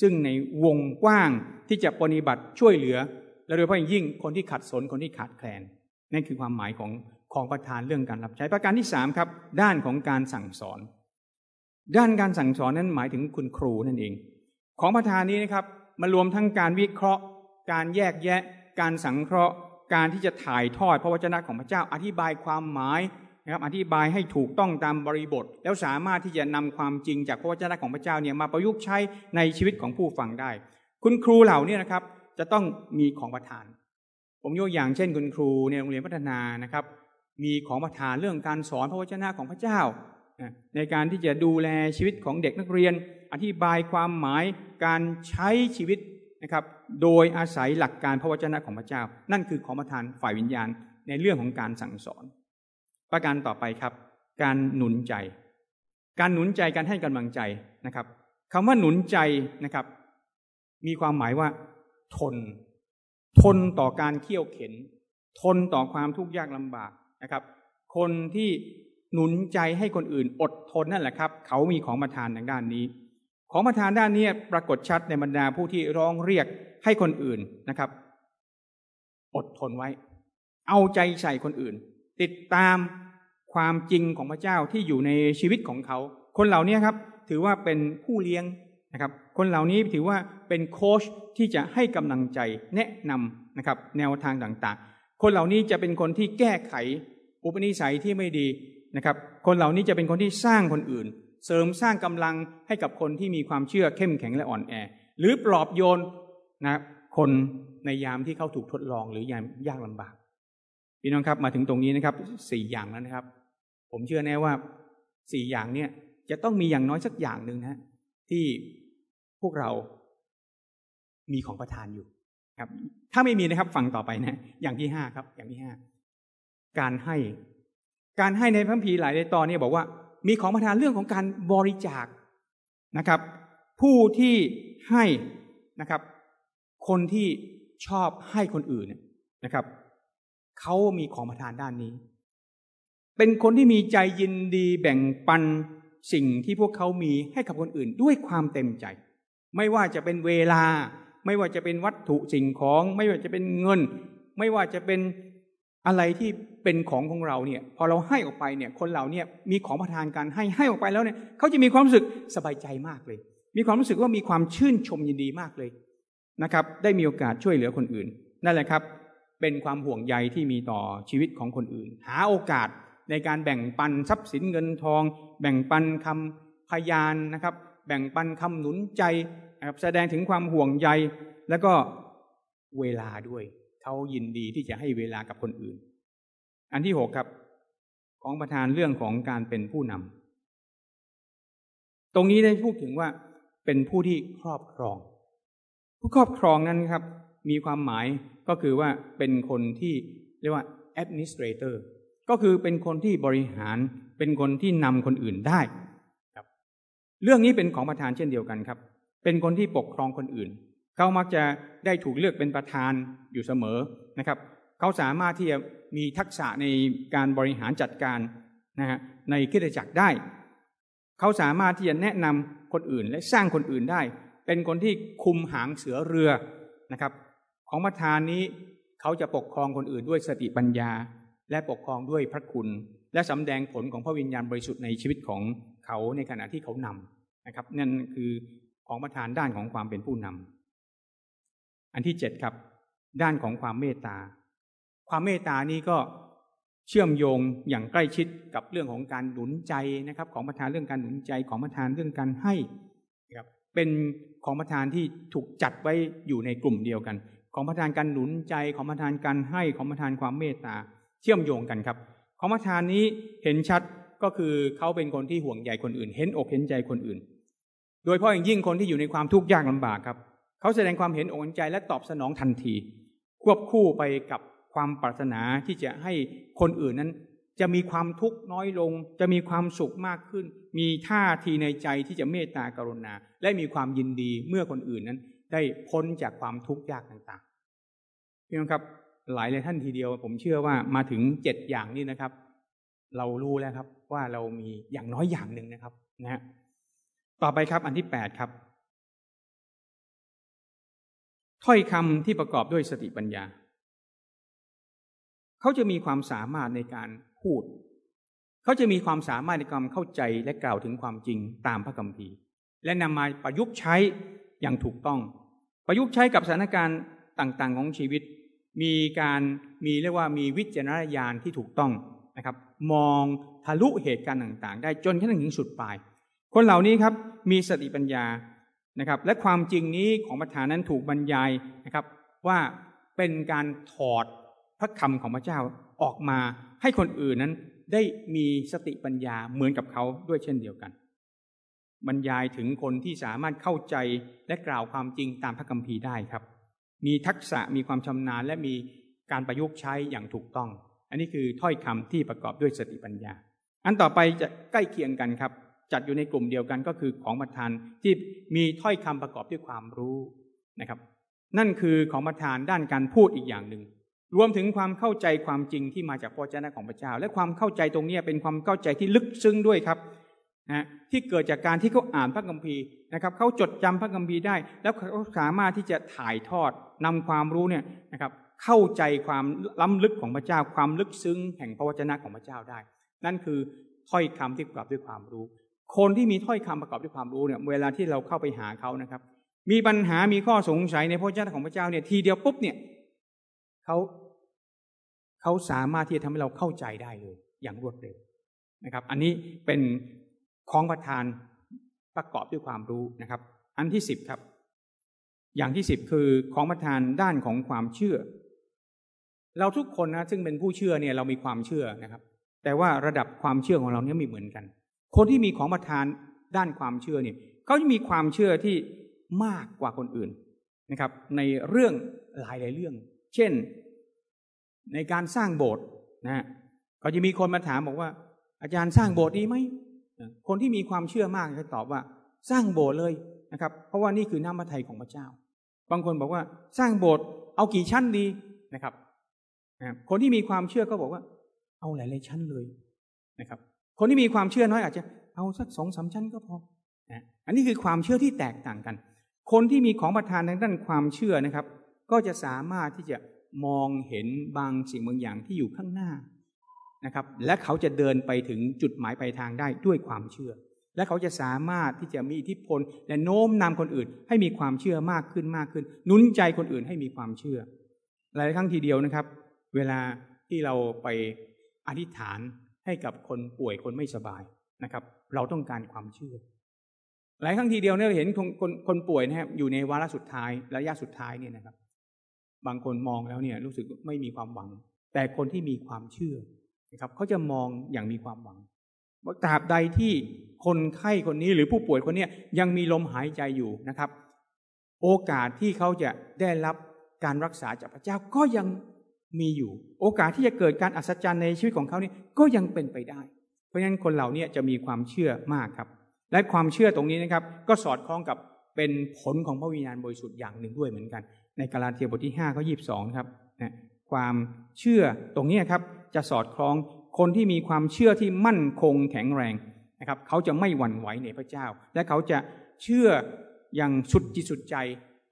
ซึ่งในวงกว้างที่จะปฏิบัติช่วยเหลือ และโดยเฉพาะยิ่งคนที่ขัดสนคนที่ขาดแคลนนั่นคือความหมายของของประธานเรื่องการรับใช้ประการที่สามครับ ด้านของการสั่งสอน ด้านการสั่งสอนนั้นหมายถึงคุณครูนั่นเอง ของประธานนี้นะครับมารวมทั้งการวิเคราะห์ การแยกแยะ การสังเคราะห์ การที่จะถ่ายทอดพระวจนะของพระเจ้าอธิบายความหมายนะครับอธิบายให้ถูกต้องตามบริบท แล้วสามารถที่จะนำความจริงจากพระวจนะของพระเจ้าเนี่ยมาประยุกต์ใช้ในชีวิตของผู้ฟังได้ คุณครูเหล่านี้นะครับจะต้องมีของประทาน ผมยกอย่างเช่น คุณครูในโรงเรียนพัฒนานะครับ มีของประทานเรื่องการสอนพระวจนะของพระเจ้า ในการที่จะดูแลชีวิตของเด็กนักเรียน อธิบายความหมายการใช้ชีวิตนะครับโดยอาศัยหลักการพระวจนะของพระเจ้า นั่นคือของประทานฝ่ายวิญญาณในเรื่องของการสั่งสอน ประการต่อไปครับ การหนุนใจ การหนุนใจการให้กำลังใจนะครับคำว่าหนุนใจนะครับ มีความหมายว่า ทน ทนต่อการเขี่ยวเข็น ทนต่อความทุกข์ยากลำบากนะครับ คนที่ หนุนใจให้คนอื่นอดทนนั่นแหละครับ เขามีของประทานทางด้านนี้ ของประทานด้านนี้ปรากฏชัดในบรรดาผู้ที่ร้องเรียกให้คนอื่นนะครับ อดทนไว้ เอาใจใส่คนอื่น ติดตามความจริงของพระเจ้าที่อยู่ในชีวิตของเขา คนเหล่านี้ครับ ถือว่าเป็นผู้เลี้ยงนะครับ คนเหล่านี้ถือว่าเป็นโค้ชที่จะให้กำลังใจแนะนำนะครับ แนวทางต่างๆ คนเหล่านี้จะเป็นคนที่แก้ไขอุปนิสัยที่ไม่ดี นะครับ คนเหล่านี้จะเป็นคนที่สร้างคนอื่น เสริมสร้างกำลังให้กับคนที่มีความเชื่อเข้มแข็งและอ่อนแอ หรือปลอบโยนนะคนในยามที่เขาถูกทดลองหรือยามยากลำบากพี่น้องครับมาถึงตรงนี้นะครับสี่อย่างแล้วนะครับ ผมเชื่อแน่ว่าสี่อย่างเนี่ยจะต้องมีอย่างน้อยสักอย่างหนึ่งนะที่พวกเรามีของประทานอยู่ครับ ถ้าไม่มีนะครับ ฟังต่อไปนะ อย่างที่ห้าครับ อย่างที่ห้าการให้ การให้ในพระพีหลายในตอนนี้บอกว่ามีของประทานเรื่องของการบริจาคนะครับ ผู้ที่ให้นะครับ คนที่ชอบให้คนอื่นนะครับเขามีของประทานด้านนี้ เป็นคนที่มีใจยินดีแบ่งปันสิ่งที่พวกเขามีให้กับคนอื่นด้วยความเต็มใจ ไม่ว่าจะเป็นเวลา ไม่ว่าจะเป็นวัตถุสิ่งของ ไม่ว่าจะเป็นเงิน ไม่ว่าจะเป็น อะไรที่เป็นของของเราเนี่ย พอเราให้ออกไปเนี่ย คนเราเนี่ยมีของประทานการให้ให้ออกไปแล้วเนี่ยเขาจะมีความรู้สึกสบายใจมากเลย มีความรู้สึกว่ามีความชื่นชมยินดีมากเลยนะครับ ได้มีโอกาสช่วยเหลือคนอื่น นั่นแหละครับ เป็นความห่วงใยที่มีต่อชีวิตของคนอื่น หาโอกาสในการแบ่งปันทรัพย์สินเงินทอง แบ่งปันคำพยานนะครับ แบ่งปันคำหนุนใจนะครับแสดงถึงความห่วงใยแล้วก็เวลาด้วย เขายินดีที่จะให้เวลากับคนอื่น อันที่หกครับ ของประธานเรื่องของการเป็นผู้นำตรงนี้ได้พูดถึงว่าเป็นผู้ที่ครอบครอง ผู้ครอบครองนั้นครับ มีความหมายก็คือว่าเป็นคนที่เรียกว่า administrator ก็คือเป็นคนที่บริหารเป็นคนที่นำคนอื่นได้ครับ เรื่องนี้เป็นของประธานเช่นเดียวกันครับ เป็นคนที่ปกครองคนอื่น เขามักจะได้ถูกเลือกเป็นประธานอยู่เสมอนะครับ เขาสามารถที่จะมีทักษะในการบริหารจัดการนะฮะในคริสตจักรได้ เขาสามารถที่จะแนะนำคนอื่นและสร้างคนอื่นได้ เป็นคนที่คุมหางเสือเรือนะครับ ของประธานนี้เขาจะปกครองคนอื่นด้วยสติปัญญา และปกครองด้วยพระคุณ และสำแดงผลของพระวิญญาณบริสุทธิ์ในชีวิตของเขาในขณะที่เขานำนะครับ นั่นคือของประธานด้านของความเป็นผู้นำ อันที่เจ็ดครับ ด้านของความเมตตา ความเมตตานี้ก็เชื่อมโยงอย่างใกล้ชิดกับเรื่องของการหนุนใจนะครับ ของประธานเรื่องการหนุนใจของประธานเรื่องการให้นะครับเป็นของประธานที่ถูกจัดไว้อยู่ในกลุ่มเดียวกัน ของประธานการหนุนใจของประธานการให้ของประธานความเมตตาเชื่อมโยงกันครับ ของประธานนี้เห็นชัดก็คือเขาเป็นคนที่ห่วงใยคนอื่น เห็นอกเห็นใจคนอื่น โดยเฉพาะอย่างยิ่งคนที่อยู่ในความทุกข์ยากลำบากครับ เขาแสดงความเห็นอกเห็นใจและตอบสนองทันที ควบคู่ไปกับความปรารถนาที่จะให้คนอื่นนั้น จะมีความทุกข์น้อยลง จะมีความสุขมากขึ้น มีท่าทีในใจที่จะเมตตากรุณา และมีความยินดีเมื่อคนอื่นนั้น ได้พ้นจากความทุกข์ยากต่างๆพี่น้องครับหลายเลายท่านทีเดียว ผมเชื่อว่ามาถึงเจ็ดอย่างนี้นะครับ เรารู้แล้วครับว่าเรามีอย่างน้อยอย่างหนึ่งนะครับนะฮะต่อไปครับอันที่แปดครับ ถ้อยคำที่ประกอบด้วยสติปัญญา เขาจะมีความสามารถในการพูด เขาจะมีความสามารถในการเข้าใจและกล่าวถึงความจริงตามพระคัมภีร์ และนำมาประยุกต์ใช้อย่างถูกต้อง ประยุกต์ใช้กับสถานการณ์ต่างๆ ของชีวิต มีการมีเรียกว่ามีวิจารณญาณที่ถูกต้องนะครับ มองทะลุเหตุการณ์ต่างๆ ได้จนกระทั่งถึงสุดปลาย คนเหล่านี้ครับมีสติปัญญา นะครับ และความจริงนี้ของประธานนั้นถูกบรรยายนะครับ ว่าเป็นการถอดพระคำของพระเจ้าออกมาให้คนอื่นนั้นได้มีสติปัญญาเหมือนกับเขาด้วยเช่นเดียวกัน บรรยายถึงคนที่สามารถเข้าใจและกล่าวความจริงตามพระคัมภีร์ได้ครับ มีทักษะมีความชำนาญและมีการประยุกต์ใช้อย่างถูกต้อง อันนี้คือถ้อยคำที่ประกอบด้วยสติปัญญา อันต่อไปจะใกล้เคียงกันครับ จัดอยู่ในกลุ่มเดียวกันก็คือของประธานที่มีถ้อยคำประกอบด้วยความรู้นะครับ นั่นคือของประธานด้านการพูดอีกอย่างหนึ่งรวมถึงความเข้าใจความจริงที่มาจากพระเจ้าของพระเจ้า และความเข้าใจตรงนี้เป็นความเข้าใจที่ลึกซึ้งด้วยครับนะที่เกิดจากการที่เขาอ่านพระคัมภีร์นะครับเขาจดจำพระคัมภีร์ได้ แล้วเขาสามารถที่จะถ่ายทอดนำความรู้เนี่ยนะครับเข้าใจความล้ำลึกของพระเจ้า ความลึกซึ้งแห่งพระวจนะของพระเจ้าได้ นั่นคือถ้อยคำที่ประกอบด้วยความรู้ คนที่มีถ้อยคำประกอบด้วยความรู้เนี่ย เวลาที่เราเข้าไปหาเขานะครับ มีปัญหามีข้อสงสัยในพระวจนะของพระเจ้าเนี่ยทีเดียวปุ๊บเนี่ยเขาเขาสามารถที่จะทำให้เราเข้าใจได้เลย อย่างรวดเร็วนะครับ อันนี้เป็นของประทานประกอบด้วยความรู้นะครับ อันที่สิบครับ อย่างที่สิบคือของประทานด้านของความเชื่อ เราทุกคนนะซึ่งเป็นผู้เชื่อเนี่ยเรามีความเชื่อนะครับ แต่ว่าระดับความเชื่อของเราเนี่ยไม่เหมือนกัน คนที่มีของประทานด้านความเชื่อเนี่ยเขาจะมีความเชื่อที่มากกว่าคนอื่นนะครับ ในเรื่องหลายหลายเรื่อง เช่น ในการสร้างโบสถ์นะก็จะมีคนมาถามบอกว่า อาจารย์สร้างโบสถ์ดีไหมคนที่มีความเชื่อมากจะตอบว่า สร้างโบสถ์เลยนะครับ เพราะว่านี่คือน้ำพระทัยของพระเจ้า บางคนบอกว่าสร้างโบสถ์เอากี่ชั้นดีนะครับคนที่มีความเชื่อก็บอกว่า เอาหลายๆชั้นเลยนะครับ คนที่มีความเชื่อน้อยอาจจะเอาสักสองสาชั้นก็พออันนี้คือความเชื่อที่แตกต่างกัน คนที่มีของประทานทางด้านความเชื่อนะครับ ก็จะสามารถที่จะมองเห็นบางสิ่งบางอย่างที่อยู่ข้างหน้านะครับ และเขาจะเดินไปถึงจุดหมายปลายทางได้ด้วยความเชื่อ และเขาจะสามารถที่จะมีอิทธิพล และโน้มนำคนอื่น ให้มีความเชื่อมากขึ้นมากขึ้นนุนใจคนอื่นให้มีความเชื่อ หลายครั้งทีเดียวนะครับ เวลาที่เราไปอธิษฐาน ให้กับคนป่วยคนไม่สบายนะครับ เราต้องการความเชื่อ หลายครั้งทีเดียวเนี่ยเห็นคนคนคนป่วยนะครับอยู่ในวาระสุดท้ายระยะสุดท้ายเนี่ยนะครับ บางคนมองแล้วเนี่ยรู้สึกไม่มีความหวัง แต่คนที่มีความเชื่อนะครับเขาจะมองอย่างมีความหวังว่าตราบใดที่คนไข้คนนี้หรือผู้ป่วยคนนี้ยังมีลมหายใจอยู่นะครับ โอกาสที่เขาจะได้รับการรักษาจากพระเจ้าก็ยัง มีอยู่ โอกาสที่จะเกิดการอัศจรรย์ในชีวิตของเขานี่ก็ยังเป็นไปได้ เพราะฉะนั้นคนเหล่านี้จะมีความเชื่อมากครับ และความเชื่อตรงนี้นะครับ ก็สอดคล้องกับเป็นผลของพระวิญญาณบริสุทธิ์อย่างหนึ่งด้วยเหมือนกัน ในกาลาเทียบทที่ห้าข้อยีบสองครับนะความเชื่อตรงนี้ครับจะสอดคล้องคนที่มีความเชื่อที่มั่นคงแข็งแรงนะครับ เขาจะไม่หวั่นไหวในพระเจ้า และเขาจะเชื่ออย่างสุดจิตสุดใจ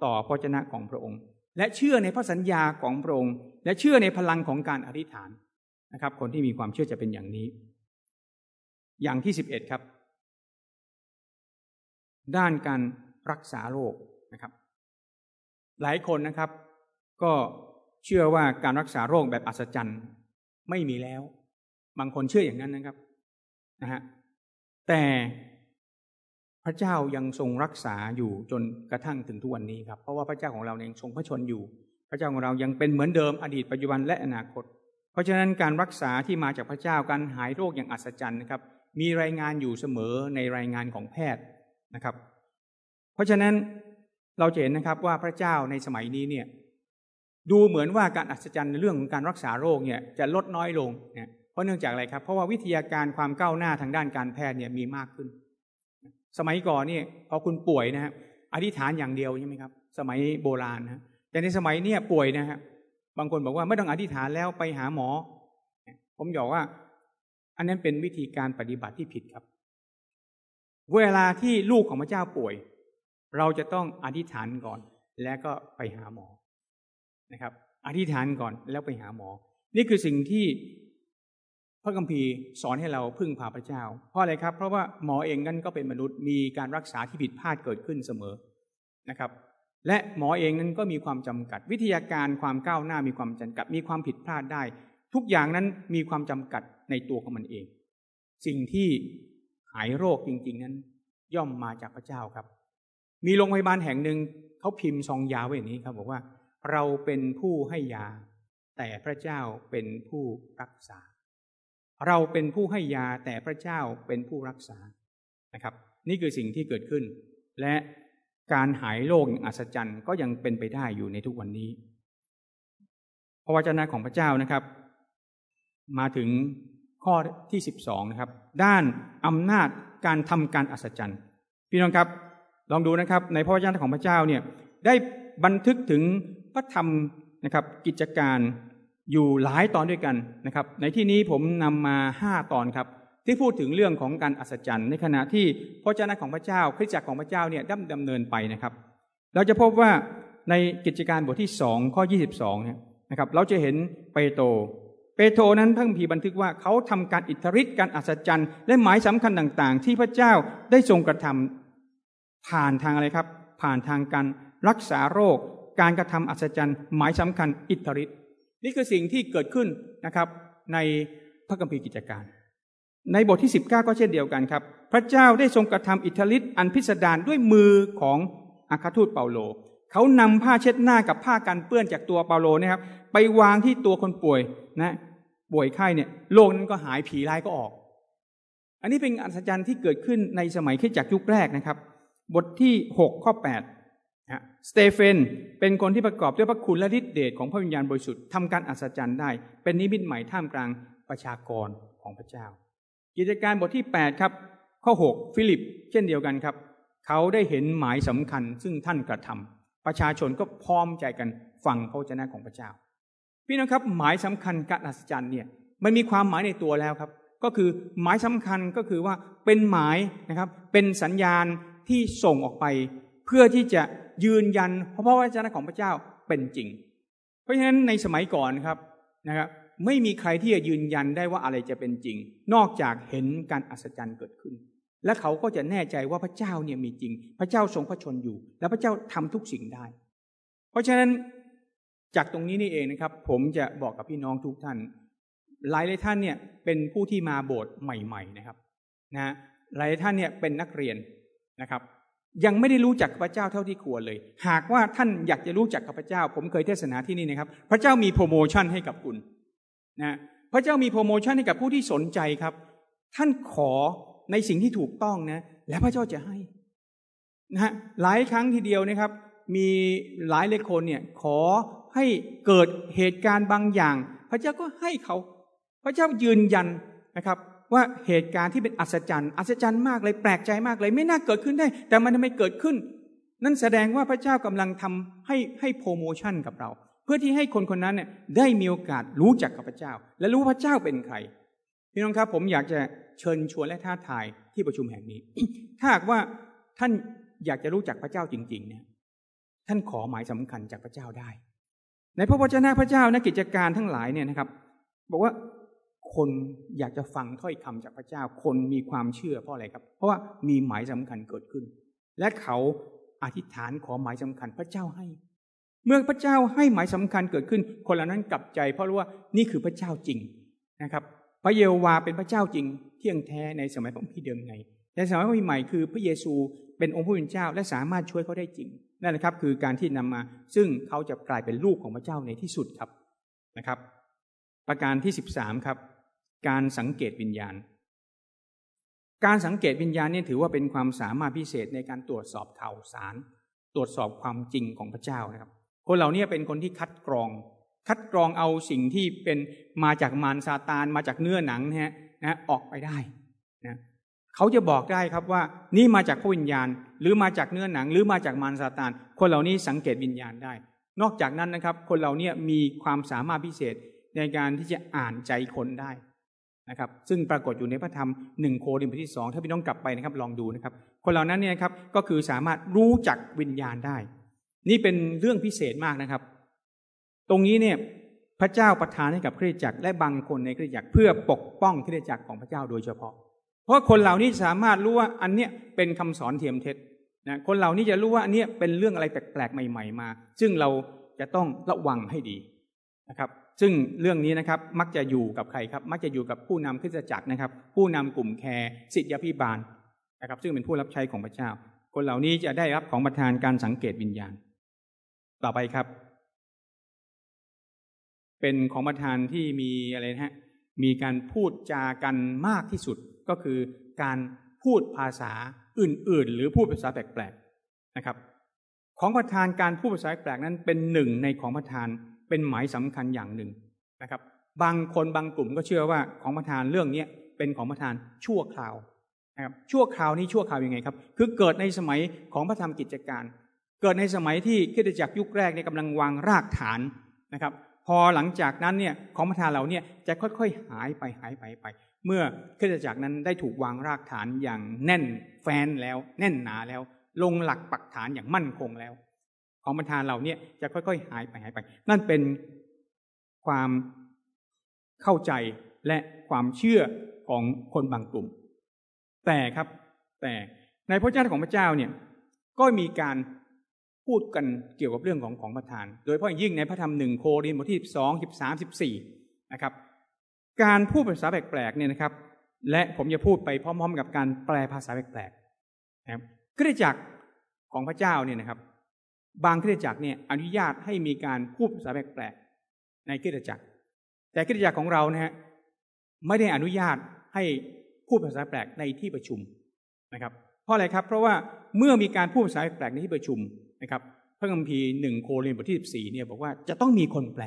ต่อพระเจ้าของพระองค์ และเชื่อในพระสัญญาของพระองค์ และเชื่อในพลังของการอธิษฐานนะครับ คนที่มีความเชื่อจะเป็นอย่างนี้ อย่างที่สิบเอ็ดครับ ด้านการรักษาโรคนะครับ หลายคนนะครับ ก็เชื่อว่าการรักษาโรคแบบอัศจรรย์ไม่มีแล้ว บางคนเชื่ออย่างนั้นนะครับนะฮะแต่ พระเจ้ายังทรงรักษาอยู่จนกระทั่งถึงทุกวันนี้ครับ เพราะว่าพระเจ้าของเราเองทรงพระชนอยู่ พระเจ้าของเรายังเป็นเหมือนเดิมอดีตปัจจุบันและอนาคต เพราะฉะนั้นการรักษาที่มาจากพระเจ้าการหายโรคอย่างอัศจรรย์นะครับ มีรายงานอยู่เสมอในรายงานของแพทย์นะครับ เพราะฉะนั้นเราเห็นนะครับว่าพระเจ้าในสมัยนี้เนี่ยดูเหมือนว่าการอัศจรรย์ในเรื่องของการรักษาโรคเนี่ยจะลดน้อยลงเนี่ยเพราะเนื่องจากอะไรครับ เพราะว่าวิทยาการความก้าวหน้าทางด้านการแพทย์เนี่ยมีมากขึ้น สมัยก่อนเนี่ยพอคุณป่วยนะฮะอธิษฐานอย่างเดียวใช่ไหมครับ สมัยโบราณนะแต่ในสมัยเนี้ป่วยนะฮะบางคนบอกว่าไม่ต้องอธิษฐานแล้วไปหาหมอ ผมบอกว่า อันนั้นเป็นวิธีการปฏิบัติที่ผิดครับ เวลาที่ลูกของพระเจ้าป่วย เราจะต้องอธิษฐานก่อน แล้วก็ไปหาหมอนะครับ อธิษฐานก่อนแล้วไปหาหมอ นี่คือสิ่งที่ พระคัมภีร์สอนให้เราพึ่งพาพระเจ้า เพราะอะไรครับ เพราะว่าหมอเองนั่นก็เป็นมนุษย์มีการรักษาที่ผิดพลาดเกิดขึ้นเสมอนะครับ และหมอเองนั้นก็มีความจำกัด วิทยาการความก้าวหน้ามีความจำกัด มีความผิดพลาดได้ ทุกอย่างนั้นมีความจำกัดในตัวของมันเอง สิ่งที่หายโรคจริง ๆ นั้น ย่อมมาจากพระเจ้าครับ มีโรงพยาบาลแห่งหนึ่งเขาพิมพ์ซองยาไว้อย่างนี้ครับ บอกว่าเราเป็นผู้ให้ยา แต่พระเจ้าเป็นผู้รักษา เราเป็นผู้ให้ยาแต่พระเจ้าเป็นผู้รักษานะครับ นี่คือสิ่งที่เกิดขึ้น และการหายโรคอย่างอัศจรรย์ก็ยังเป็นไปได้อยู่ในทุกวันนี้พระวจนะของพระเจ้านะครับ มาถึงข้อที่สิบสองนะครับ ด้านอำนาจการทำการอัศจรรย์พี่น้องครับ ลองดูนะครับในพระวจนะของพระเจ้าเนี่ยได้บันทึกถึงพระธรรมนะครับกิจการ อยู่หลายตอนด้วยกันนะครับ ในที่นี้ผมนำมาห้าตอนครับ ที่พูดถึงเรื่องของการอัศจรรย์ ในขณะที่พระเจ้าของพระเจ้าคริสตจักรของพระเจ้าเนี่ยดำดำเนินไปนะครับ เราจะพบว่าในกิจการบทที่สองข้อยี่สิบสองนะครับ เราจะเห็นเปโตรเปโตรนั้นพระคัมภีร์บันทึกว่าเขาทำการอิทธิฤทธิ์การอัศจรรย์ และหมายสำคัญต่างๆ ที่พระเจ้าได้ทรงกระทำผ่านทางอะไรครับ ผ่านทางการรักษาโรค การกระทำอัศจรรย์ หมายสำคัญอิทธิฤทธิ์ นี่คือสิ่งที่เกิดขึ้นนะครับ ในพระคัมภีร์กิจการ ในบทที่ 19 ก็เช่นเดียวกันครับ พระเจ้าได้ทรงกระทำอิทธิฤทธิ์อันพิสดารด้วยมือของอาคาทูตเปาโล เขานำผ้าเช็ดหน้ากับผ้ากันเปื้อนจากตัวเปาโลนะครับ ไปวางที่ตัวคนป่วยนะป่วยไข้เนี่ยโรคนั้นก็หายผีร้ายก็ออก อันนี้เป็นอัศจรรย์ที่เกิดขึ้นในสมัยขึ้นจากยุคแรกนะครับ บทที่ 6 ข้อ 8 สเตเฟนเป็นคนที่ประกอบด้วยพระคุณและฤทธิเดชของพระวิญญาณบริสุทธิ์ทำการอัศจรรย์ได้ เป็นนิมิตใหม่ท่ามกลางประชากรของพระเจ้า กิจการบทที่ 8 ครับ ข้อ 6 ฟิลิป เช่นเดียวกันครับ เขาได้เห็นหมายสำคัญซึ่งท่านกระทำประชาชนก็พร้อมใจกันฟังพระวจนะของพระเจ้า พี่น้องครับหมายสำคัญการอัศจรรย์เนี่ยมันมีความหมายในตัวแล้วครับ ก็คือหมายสำคัญก็คือว่าเป็นหมายนะครับเป็นสัญญาณที่ส่งออกไป เพื่อที่จะ ยืนยัน เพราะพระวจนะของพระเจ้าเป็นจริง เพราะฉะนั้นในสมัยก่อนครับนะครับ ไม่มีใครที่จะยืนยันได้ว่าอะไรจะเป็นจริง นอกจากเห็นการอัศจรรย์เกิดขึ้น และเขาก็จะแน่ใจว่าพระเจ้าเนี่ยมีจริง พระเจ้าทรงพระชนอยู่ และพระเจ้าทำทุกสิ่งได้ เพราะฉะนั้นจากตรงนี้นี่เองนะครับ ผมจะบอกกับพี่น้องทุกท่าน หลายหลายท่านเนี่ยเป็นผู้ที่มาโบสถ์ใหม่ ๆนะครับนะหลายท่านเนี่ยเป็นนักเรียนนะครับ ยังไม่ได้รู้จักพระเจ้าเท่าที่ควรเลย หากว่าท่านอยากจะรู้จักพระเจ้า ผมเคยเทศนาที่นี่นะครับ พระเจ้ามีโปรโมชั่นให้กับคุณนะพระเจ้ามีโปรโมชั่นให้กับผู้ที่สนใจครับ ท่านขอในสิ่งที่ถูกต้องนะและพระเจ้าจะให้นะฮะหลายครั้งทีเดียวนะครับ มีหลายเลขคนเนี่ยขอให้เกิดเหตุการณ์บางอย่าง พระเจ้าก็ให้เขา พระเจ้ายืนยันนะครับ ว่าเหตุการณ์ที่เป็นอัศจรรย์ อัศจรรย์มากเลยแปลกใจมากเลย ไม่น่าเกิดขึ้นได้ แต่มันทำไมเกิดขึ้น นั่นแสดงว่าพระเจ้ากำลังทำให้ให้โปรโมชั่นกับเรา เพื่อที่ให้คนคนนั้นเนี่ยได้มีโอกาสรู้จักกับพระเจ้า และรู้พระเจ้าเป็นใครพี่น้องครับผมอยากจะเชิญชวนและท้าทายที่ประชุมแห่งนี้ ถ้าหากว่าท่านอยากจะรู้จักพระเจ้าจริง ๆ เนี่ย ท่านขอหมายสำคัญจากพระเจ้าได้ ในพระวจนะพระเจ้านักกิจการทั้งหลายเนี่ยนะครับ บอกว่า คนอยากจะฟังถ้อยคำจากพระเจ้า คนมีความเชื่อเพราะอะไรครับ เพราะว่ามีหมายสำคัญเกิดขึ้น และเขาอธิษฐานขอหมายสำคัญพระเจ้าให้ เมื่อพระเจ้าให้หมายสำคัญเกิดขึ้น คนเหล่านั้นกลับใจ เพราะรู้ว่านี่คือพระเจ้าจริงนะครับ พระเยโววาเป็นพระเจ้าจริง เที่ยงแท้ในสมัยของพี่เดิมไงในสมัยพระใหม่คือพระเยซูเป็นองค์ผู้เป็นเจ้าและสามารถช่วยเขาได้จริงนั่นนะครับ คือการที่นำมา ซึ่งเขาจะกลายเป็นลูกของพระเจ้าในที่สุดครับนะครับ ประการที่สิบสามครับ การสังเกตวิญญาณ การสังเกตวิญญาณนี่ถือว่าเป็นความสามารถพิเศษในการตรวจสอบข่าวสาร ตรวจสอบความจริงของพระเจ้านะครับ คนเหล่านี้เป็นคนที่คัดกรอง คัดกรองเอาสิ่งที่เป็นมาจากมารซาตานมาจากเนื้อหนังนะฮะนะออกไปได้นะเขาจะบอกได้ครับว่า นี่มาจากพระวิญญาณ หรือมาจากเนื้อหนัง หรือมาจากมารซาตาน คนเหล่านี้สังเกตวิญญาณได้ นอกจากนั้นนะครับ คนเหล่านี้มีความสามารถพิเศษในการที่จะอ่านใจคนได้ นะครับซึ่งปรากฏอยู่ในพระธรรมหนึ่งโครินธ์บทที่สองถ้าพี่น้องกลับไปนะครับลองดูนะครับ คนเหล่านั้นเนี่ยครับก็คือสามารถรู้จักวิญญาณได้ นี่เป็นเรื่องพิเศษมากนะครับ ตรงนี้เนี่ยพระเจ้าประทานให้กับคริสตจักรและบางคนในคริสตจักรเพื่อปกป้องคริสตจักรของพระเจ้าโดยเฉพาะ เพราะคนเหล่านี้สามารถรู้ว่าอันเนี้ยเป็นคำสอนเทียมเท็จนะคนเหล่านี้จะรู้ว่าอันเนี้ยเป็นเรื่องอะไรแปลกๆใหม่ ๆ มา ซึ่งเราจะต้องระวังให้ดีนะครับ ซึ่งเรื่องนี้นะครับมักจะอยู่กับใครครับ มักจะอยู่กับผู้นำคริสตจักรนะครับ ผู้นำกลุ่มแคร์สิทธิพิบาลนะครับ ซึ่งเป็นผู้รับใช้ของพระเจ้า คนเหล่านี้จะได้รับของประทานการสังเกตวิญญาณ ต่อไปครับ เป็นของประทานที่มีอะไรนะฮะมีการพูดจากันมากที่สุดก็คือการพูดภาษาอื่น ๆ หรือพูดภาษาแปลกๆนะครับ ของประทานการพูดภาษาแปลกนั้นเป็นหนึ่งในของประทาน เป็นหมายสำคัญอย่างหนึ่งนะครับ บางคนบางกลุ่มก็เชื่อว่าของประทานเรื่องนี้เป็นของประทานชั่วคราวนะครับชั่วคราวนี้ชั่วคราวยังไงครับ คือเกิดในสมัยของพระธรรมกิจการ เกิดในสมัยที่คริสตจักรยุคแรกเนี่ยกำลังวางรากฐานนะครับ พอหลังจากนั้นเนี่ยของประทานเหล่านี้จะค่อยๆหายไปหายไปไป เมื่อคริสตจักรนั้นได้ถูกวางรากฐานอย่างแน่นแฟนแล้ว แน่นหนาแล้ว ลงหลักปักฐานอย่างมั่นคงแล้ว ของประทานเหล่านี้จะค่อย ๆ หายไปหายไป นั่นเป็นความเข้าใจและความเชื่อของคนบางกลุ่ม แต่ครับ แต่ในพระเจ้าของพระเจ้าเนี่ยก็มีการพูดกันเกี่ยวกับเรื่องของของประทาน โดยเฉพาะยิ่งในพระธรรมหนึ่งโครินธ์บทที่สองสิบสามสิบสี่นะครับ การพูดภาษาแปลกๆเนี่ยนะครับ และผมจะพูดไปพร้อม ๆ กับการแปลภาษาแปลกๆนะครับคริสตจักรของพระเจ้าเนี่ยนะครับ บางคริสตจักรเนี่ยอนุญาตให้มีการพูดภาษาแปลกๆในคริสตจักร แต่คริสตจักรของเรานะฮะไม่ได้อนุญาตให้พูดภาษาแปลกในที่ประชุมนะครับ เพราะอะไรครับ เพราะว่าเมื่อมีการพูดภาษาแปลกในที่ประชุมนะครับ พระคัมภีร์หนึ่งโครินธ์บทที่สิบสี่เนี่ยบอกว่าจะต้องมีคนแปล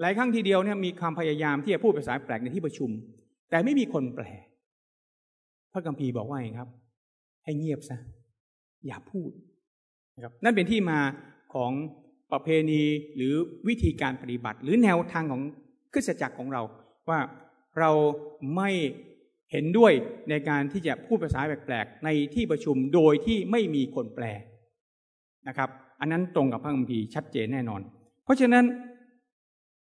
หลายครั้งทีเดียวเนี่ยมีความพยายามที่จะพูดภาษาแปลกในที่ประชุม แต่ไม่มีคนแปล พระคัมภีร์บอกว่าไงครับ ให้เงียบซะอย่าพูด นะครับนั่นเป็นที่มาของประเพณีหรือวิธีการปฏิบัติ หรือแนวทางของคริสตจักรของเรา ว่าเราไม่เห็นด้วยในการที่จะพูดภาษาแปลกๆ ในที่ประชุมโดยที่ไม่มีคนแปลนะครับ อันนั้นตรงกับพระคัมภีร์ชัดเจนแน่นอน เพราะฉะนั้น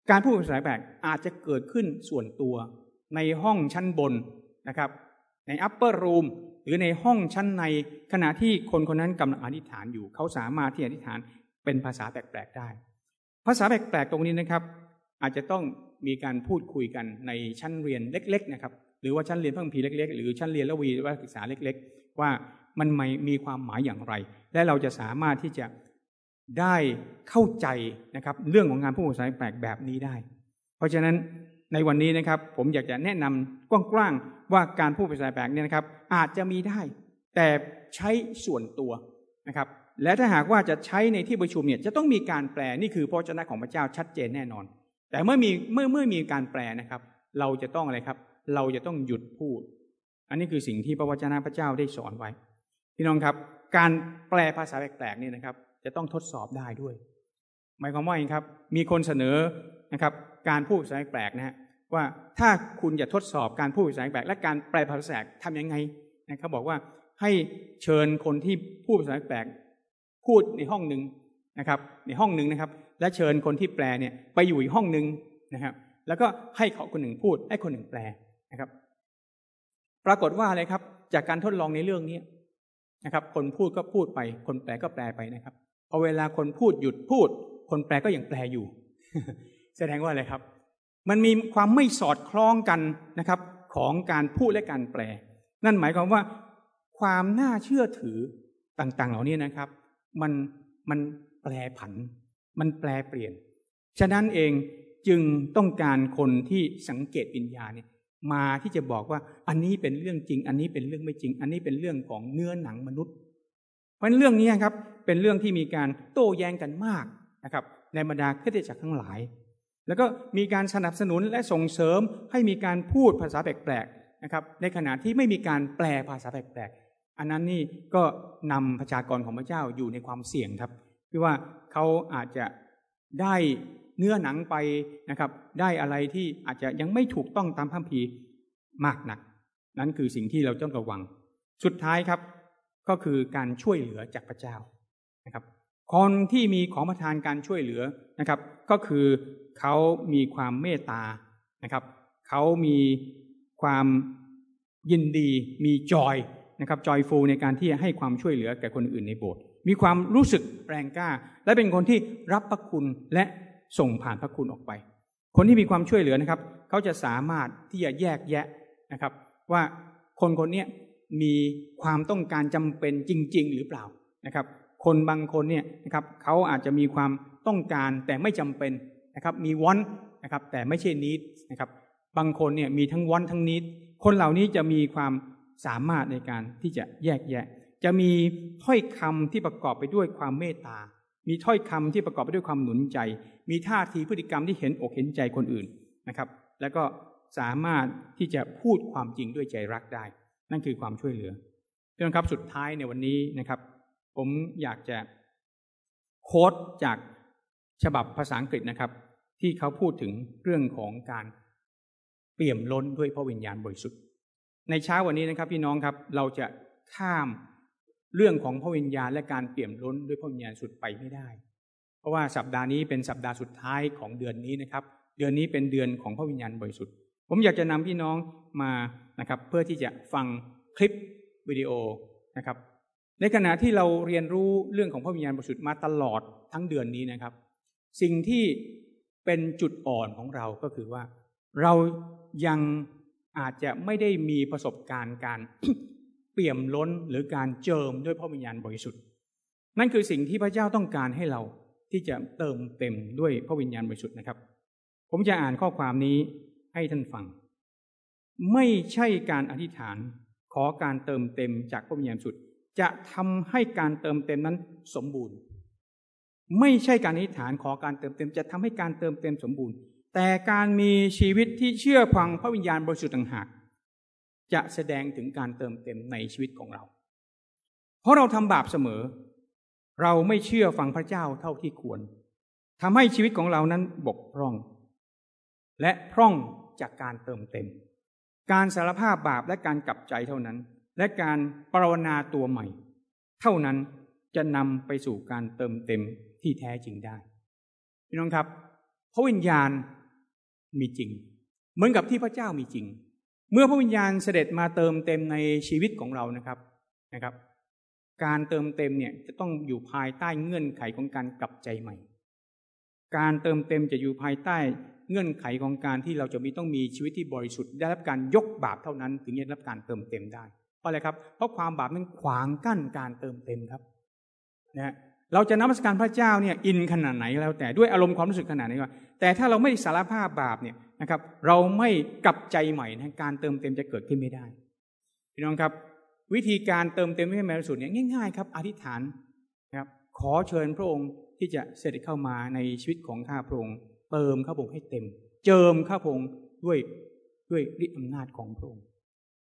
การพูดภาษาแปลกอาจจะเกิดขึ้นส่วนตัวในห้องชั้นบนนะครับ ใน upper room หรือในห้องชั้นในขณะที่คนคนนั้นกำลังอธิษฐานอยู่ เขาสามารถที่อธิษฐานเป็นภาษาแปลกๆได้ ภาษาแปลกๆตรงนี้นะครับ อาจจะต้องมีการพูดคุยกันในชั้นเรียนเล็ก ๆ นะครับ หรือว่าชั้นเรียนพระคัมภีเล็ก ๆ หรือชั้นเรียนละวีว่าศึกษาเล็ก ๆ ว่ามันมีความหมายอย่างไร และเราจะสามารถที่จะได้เข้าใจนะครับ เรื่องของงานพูดภาษาแปลกแบบนี้ได้ เพราะฉะนั้นในวันนี้นะครับ ผมอยากจะแนะนำกว้างๆ ว่าการพูดภาษาแปลกเนี่ยนะครับ อาจจะมีได้ แต่ใช้ส่วนตัวนะครับ และถ้าหากว่าจะใช้ในที่ประชุมเนี่ยจะต้องมีการแปลนี่คือพระเจ้าของพระเจ้าชัดเจนแน่นอน แต่เมื่อมีเมื่อเมื่อมีการแปลนะครับ เราจะต้องอะไรครับ เราจะต้องหยุดพูด อันนี้คือสิ่งที่พระวจนะพระเจ้าได้สอนไว้ พี่น้องครับ การแปลภาษาแปลกๆนี่นะครับ จะต้องทดสอบได้ด้วยหมายความว่าอย่างครับ มีคนเสนอนะครับ การพูดภาษาแปลกนะฮะ ว่าถ้าคุณจะทดสอบการพูดภาษาแปลกและการแปลภาษาแปลกทำยังไงนะเขาบอกว่าให้เชิญคนที่พูดภาษาแปลกพูดในห้องหนึ่งนะครับ ในห้องหนึ่งนะครับ และเชิญคนที่แปลเนี่ยไปอยู่อีกห้องหนึ่งนะครับ แล้วก็ให้เขาคนหนึ่งพูด ให้คนหนึ่งแปลนะครับ ปรากฏว่าอะไรครับ จากการทดลองในเรื่องนี้นะครับ คนพูดก็พูดไป คนแปลก็แปลไปนะครับพอเวลาคนพูดหยุดพูด คนแปลก็ยังแปลอยู่ แสดงว่าอะไรครับ มันมีความไม่สอดคล้องกันนะครับ ของการพูดและการแปล นั่นหมายความว่า ความน่าเชื่อถือต่างๆ เหล่านี้นะครับ มันมันแปลผัน มันแปลเปลี่ยน ฉะนั้นเองจึงต้องการคนที่สังเกตวิญญาณเนี่ยมาที่จะบอกว่าอันนี้เป็นเรื่องจริง อันนี้เป็นเรื่องไม่จริง อันนี้เป็นเรื่องของเนื้อหนังมนุษย์ เพราะเรื่องนี้ครับเป็นเรื่องที่มีการโต้แย้งกันมากนะครับในบรรดาคริสตจักรทั้งหลาย แล้วก็มีการสนับสนุนและส่งเสริมให้มีการพูดภาษาแปลกๆนะครับในขณะที่ไม่มีการแปลภาษาแปลกๆ อันนั้นนี่ก็นำประชากรของพระเจ้าอยู่ในความเสี่ยงครับคือว่าเขาอาจจะได้เนื้อหนังไปนะครับ ได้อะไรที่อาจจะยังไม่ถูกต้องตามพระพีมากนัก นั่นคือสิ่งที่เราต้องระวัง สุดท้ายครับ ก็คือการช่วยเหลือจากพระเจ้านะครับ คนที่มีของประทานการช่วยเหลือนะครับ ก็คือเขามีความเมตตานะครับเขามีความยินดีมีจอยนะครับจอยฟูในการที่จะให้ความช่วยเหลือแก่คนอื่นในโบสถ์มีความรู้สึกแรงกล้า และเป็นคนที่รับพระคุณและส่งผ่านพระคุณออกไป คนที่มีความช่วยเหลือนะครับ เขาจะสามารถที่จะแยกแยะนะครับ ว่าคนคนนี้มีความต้องการจำเป็นจริง ๆ หรือเปล่านะครับ คนบางคนเนี่ยนะครับเขาอาจจะมีความต้องการแต่ไม่จำเป็นนะครับมีวอนนะครับแต่ไม่ใช่นิดนะครับบางคนเนี่ยมีทั้งวอนทั้งนิดคนเหล่านี้จะมีความสามารถในการที่จะแยกแยะ จะมีถ้อยคำที่ประกอบไปด้วยความเมตตา มีถ้อยคำที่ประกอบไปด้วยความหนุนใจ มีท่าทีพฤติกรรมที่เห็นอกเห็นใจคนอื่นนะครับ แล้วก็สามารถที่จะพูดความจริงด้วยใจรักได้ นั่นคือความช่วยเหลือเพื่อนครับสุดท้ายในวันนี้นะครับ ผมอยากจะโค้ดจากฉบับภาษาอังกฤษนะครับ ที่เขาพูดถึงเรื่องของการเปี่ยมล้นด้วยพระวิญญาณบริสุทธิ์ ในเช้าวันนี้นะครับ พี่น้องครับเราจะข้ามเรื่องของพระวิญญาณและการเปี่ยมล้นด้วยพระวิญญาณสุดไปไม่ได้ เพราะว่าสัปดาห์นี้เป็นสัปดาห์สุดท้ายของเดือนนี้นะครับ เดือนนี้เป็นเดือนของพระวิญญาณบริสุทธิ์ ผมอยากจะนำพี่น้องมานะครับ เพื่อที่จะฟังคลิปวิดีโอนะครับ ในขณะที่เราเรียนรู้เรื่องของพระวิญญาณบริสุทธิ์มาตลอดทั้งเดือนนี้นะครับ สิ่งที่เป็นจุดอ่อนของเราก็คือว่า เรายังอาจจะไม่ได้มีประสบการณ์การเปี่ยมล้นหรือการเจิมด้วยพระวิญญาณบริสุทธิ์ นั่นคือสิ่งที่พระเจ้าต้องการให้เราที่จะเติมเต็มด้วยพระวิญญาณบริสุทธิ์นะครับ ผมจะอ่านข้อความนี้ให้ท่านฟัง ไม่ใช่การอธิษฐานขอการเติมเต็มจากพระวิญญาณบริสุทธิ์ จะทำให้การเติมเต็มนั้นสมบูรณ์ ไม่ใช่การอธิษฐานขอการเติมเต็ม จะทำให้การเติมเต็มสมบูรณ์ แต่การมีชีวิตที่เชื่อฟังพระวิญญาณบริสุทธิ์ต่างหาก จะแสดงถึงการเติมเต็มในชีวิตของเรา เพราะเราทำบาปเสมอ เราไม่เชื่อฟังพระเจ้าเท่าที่ควรทำให้ชีวิตของเรานั้นบกพร่อง และพร่องจากการเติมเต็ม การสารภาพบาปและการกลับใจเท่านั้น และการปรวนาตัวใหม่ เท่านั้นจะนำไปสู่การเติมเต็มที่แท้จริงได้พี่น้องครับพระวิญญาณมีจริง เหมือนกับที่พระเจ้ามีจริง เมื่อพระวิญญาณเสด็จมาเติมเต็มในชีวิตของเรานะครับนะครับ การเติมเต็มเนี่ยจะต้องอยู่ภายใต้เงื่อนไขของการกลับใจใหม่ การเติมเต็มจะอยู่ภายใต้เงื่อนไขของการที่เราจะมีต้องมีชีวิตที่บริสุทธิ์ได้รับการยกบาปเท่านั้น ถึงจะได้รับการเติมเต็มได้ ราะอะไรครับ เพราะความบาปนั้นขวางกั้นการเติมเต็มครับนะเราจะนับสการพระเจ้าเนี่ยอินขนาดไหนแล้วแต่ด้วยอารมณ์ความรู้สึกขนาดไหนก็แต่ถ้าเราไม่สารภาพบาปเนี่ยนะครับ เราไม่กลับใจใหม่นะการเติมเต็มจะเกิดขึ้นไม่ได้พี่น้องครับ วิธีการเติมเต็มให้แมรสุดเนี่ยง่ายๆครับอธิษฐานนะครับขอเชิญพระองค์ที่จะเสด็จเข้ามาในชีวิตของข้าพระองค์เติมข้าพระองค์ให้เต็ม เจิมข้าพระองค์ด้วยด้วยฤทธิอำนาจของพระองค์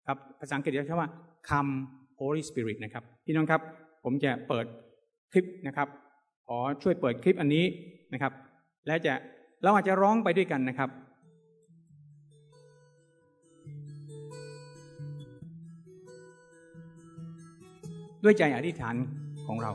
ครับภาษาอังกฤษเรียกว่า คำ Holy Spirit นะครับ พี่น้องครับ ผมจะเปิดคลิปนะครับขอช่วยเปิดคลิปอันนี้นะครับ และจะเราอาจจะร้องไปด้วยกันนะครับ ด้วยใจอธิษฐานของเรา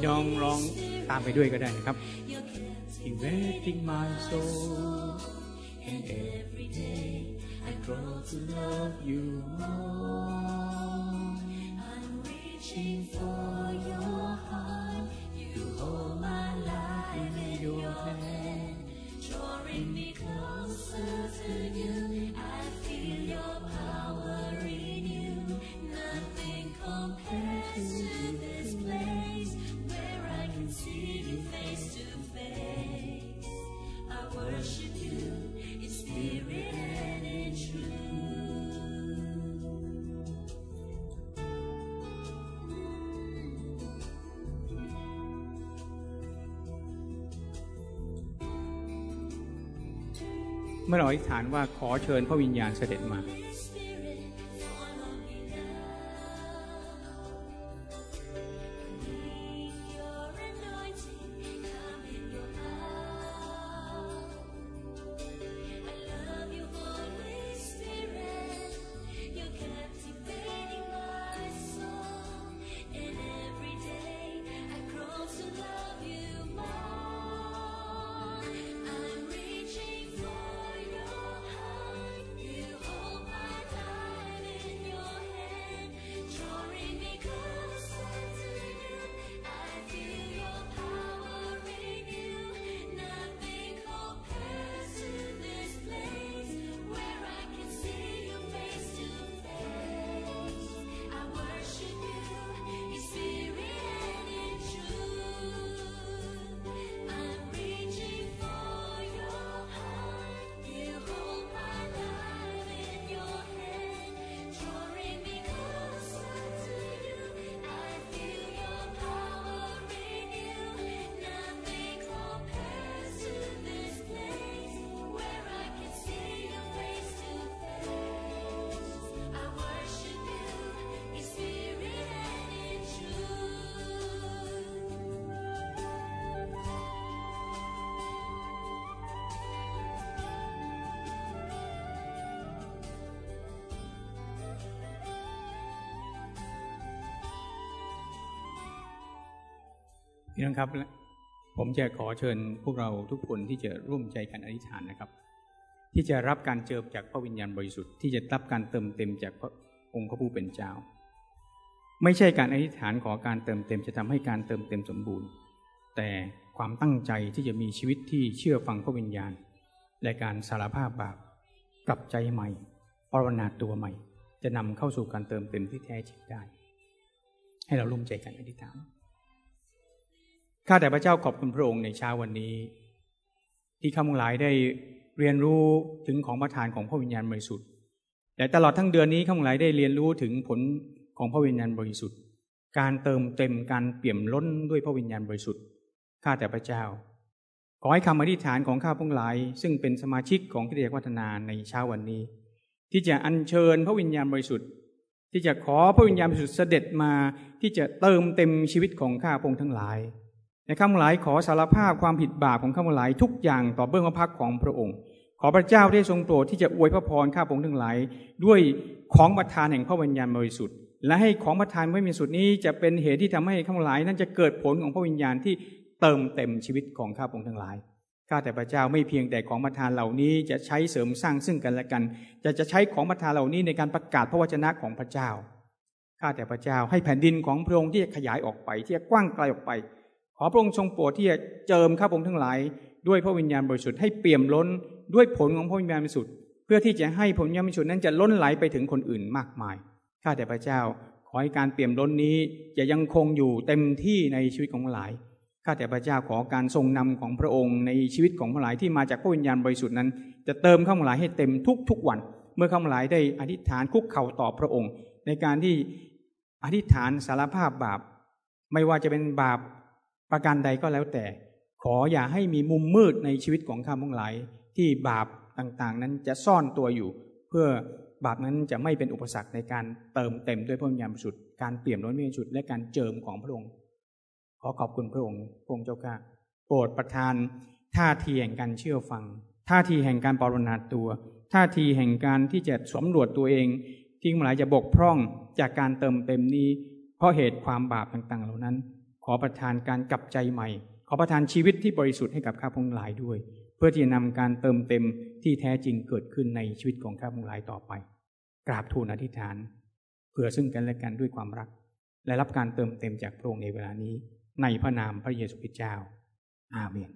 พี่น้องร้องตามไปด้วยก็ได้นะครับ You're Invading my soul and every day I grow to love เมื่อเราอธิษฐานว่าขอเชิญพระวิญญาณเสด็จมา พี่น้องครับ ผมจะขอเชิญพวกเราทุกคนที่จะร่วมใจกันอธิษฐานนะครับ ที่จะรับการเจิมจากพระวิญญาณบริสุทธิ์ที่จะรับการเติมเต็มจากพระองค์พระผู้เป็นเจ้า ไม่ใช่การอธิษฐานขอการเติมเต็มจะทำให้การเติมเต็มสมบูรณ์ แต่ความตั้งใจที่จะมีชีวิตที่เชื่อฟังพระวิญญาณ และการสารภาพบาปกลับใจใหม่ปรนนาตัวใหม่ จะนำเข้าสู่การเติมเต็มที่แท้จริงได้ ให้เราร่วมใจกันอธิษฐาน ข้าแต่พระเจ้าขอบคุณพระองค์ในเช้าวันนี้ ที่ข้าพงหลายได้เรียนรู้ถึงของประทานของพระวิญญาณบริสุทธิ์แต่ตลอดทั้งเดือนนี้ข้าพงหลายได้เรียนรู้ถึงผลของพระวิญญาณบริสุทธิ์ การเติมเต็มการเปี่ยมล้นด้วยพระวิญญาณบริสุทธิ์ข้าแต่พระเจ้า ขอให้คำอธิษฐานของข้าพงหลาย ซึ่งเป็นสมาชิกของคริจกรวัฒนาในเช้าวันนี้ ที่จะอัญเชิญพระวิญญาณบริสุทธิ์ ที่จะขอพระวิญญาณบริสุทธิ์เสด็จมาที่จะเติมเต็มชีวิตของข้าพงทั้งหลาย ในข้าพหลายขอสารภาพความผิดบาปของข้าพหลายทุกอย่างต่อเบื้องพระพักของพระองค์ ขอพระเจ้าได้ทรงโปรดที่จะอวยพระพรข้าพงทั้งหลาย ด้วยของประทานแห่งพระวิญญาณบริสุทธิ์และให้ของประทานพระวิญญาณบริสุทธิ์นี้จะเป็นเหตุที่ทำให้ข้าพหลายนั้นจะเกิดผลของพระวิญญาณที่เติมเต็มชีวิตของข้าพงทั้งหลายข้าแต่พระเจ้าไม่เพียงแต่ของประทานเหล่านี้จะใช้เสริมสร้างซึ่งกันและกันจะจะใช้ของประทานเหล่านี้ในการประกาศพระวจนะของพระเจ้าข้าแต่พระเจ้าให้แผ่นดินของพระองค์ที่จะขยายออกไปที่จะกว้างไกลออกไป ขอพระองค์ทรงโปรดที่จะเจิมข้าพงทั้งหลาย ด้วยพระวิญญาณบริสุทธิ์ให้เปี่ยมล้นด้วยผลของพระวิญญาณบริสุทธิ์เพื่อที่จะให้ผลวิญญาณบริสุทธิ์นั้นจะล้นไหลไปถึงคนอื่นมากมายข้าแต่พระเจ้า ขอให้การเปี่ยมล้นนี้จะยังคงอยู่เต็มที่ในชีวิตของหลายข้าแต่พระเจ้าขอการทรงนำของพระองค์ในชีวิตของหลายที่มาจากพระวิญญาณบริสุทธิ์นั้น จะเติมข้าพงหลายให้เต็มทุกๆวัน เมื่อข้าพงหลายได้อธิษฐานคุกเข่าต่อพระองค์ ในการที่อธิษฐานสารภาพบาป ไม่ว่าจะเป็นบาป ประการใดก็แล้วแต่ ขออย่าให้มีมุมมืดในชีวิตของข้าพงหลายที่บาปต่างๆ นั้นจะซ่อนตัวอยู่ เพื่อบาปนั้นจะไม่เป็นอุปสรรคในการเติมเต็มด้วยพระวิญญาณบริสุทธิ์การเปี่ยมล้นวิญญาณบริสุทธิ์และการเจิมของพระองค์ ขอขอบคุณพระองค์พระองค์เจ้าข้าโปรดประทาน ท่าทีแห่งการเชื่อฟัง ท่าทีแห่งการปรนนาตัว ท่าทีแห่งการที่จะสำรวจตัวเอง ที่มื่อไหร่จะบกพร่องจากการเติมเต็มนี้ เพราะเหตุความบาปต่างๆ เหล่านั้น อประทานการกลับใจใหม่ ขอประทานชีวิตที่บริสุทธิ์ให้กับข้าพงหลายด้วย เพื่อที่จะนำการเติมเต็มที่แท้จริงเกิดขึ้นในชีวิตของข้าพงหลายต่อไป กราบทูลอธิษฐาน เผื่อซึ่งกันและกันด้วยความรัก และรับการเติมเต็มจากพระองค์ในเวลานี้ ในพระนามพระเยซูคริสต์เจ้า อาเมน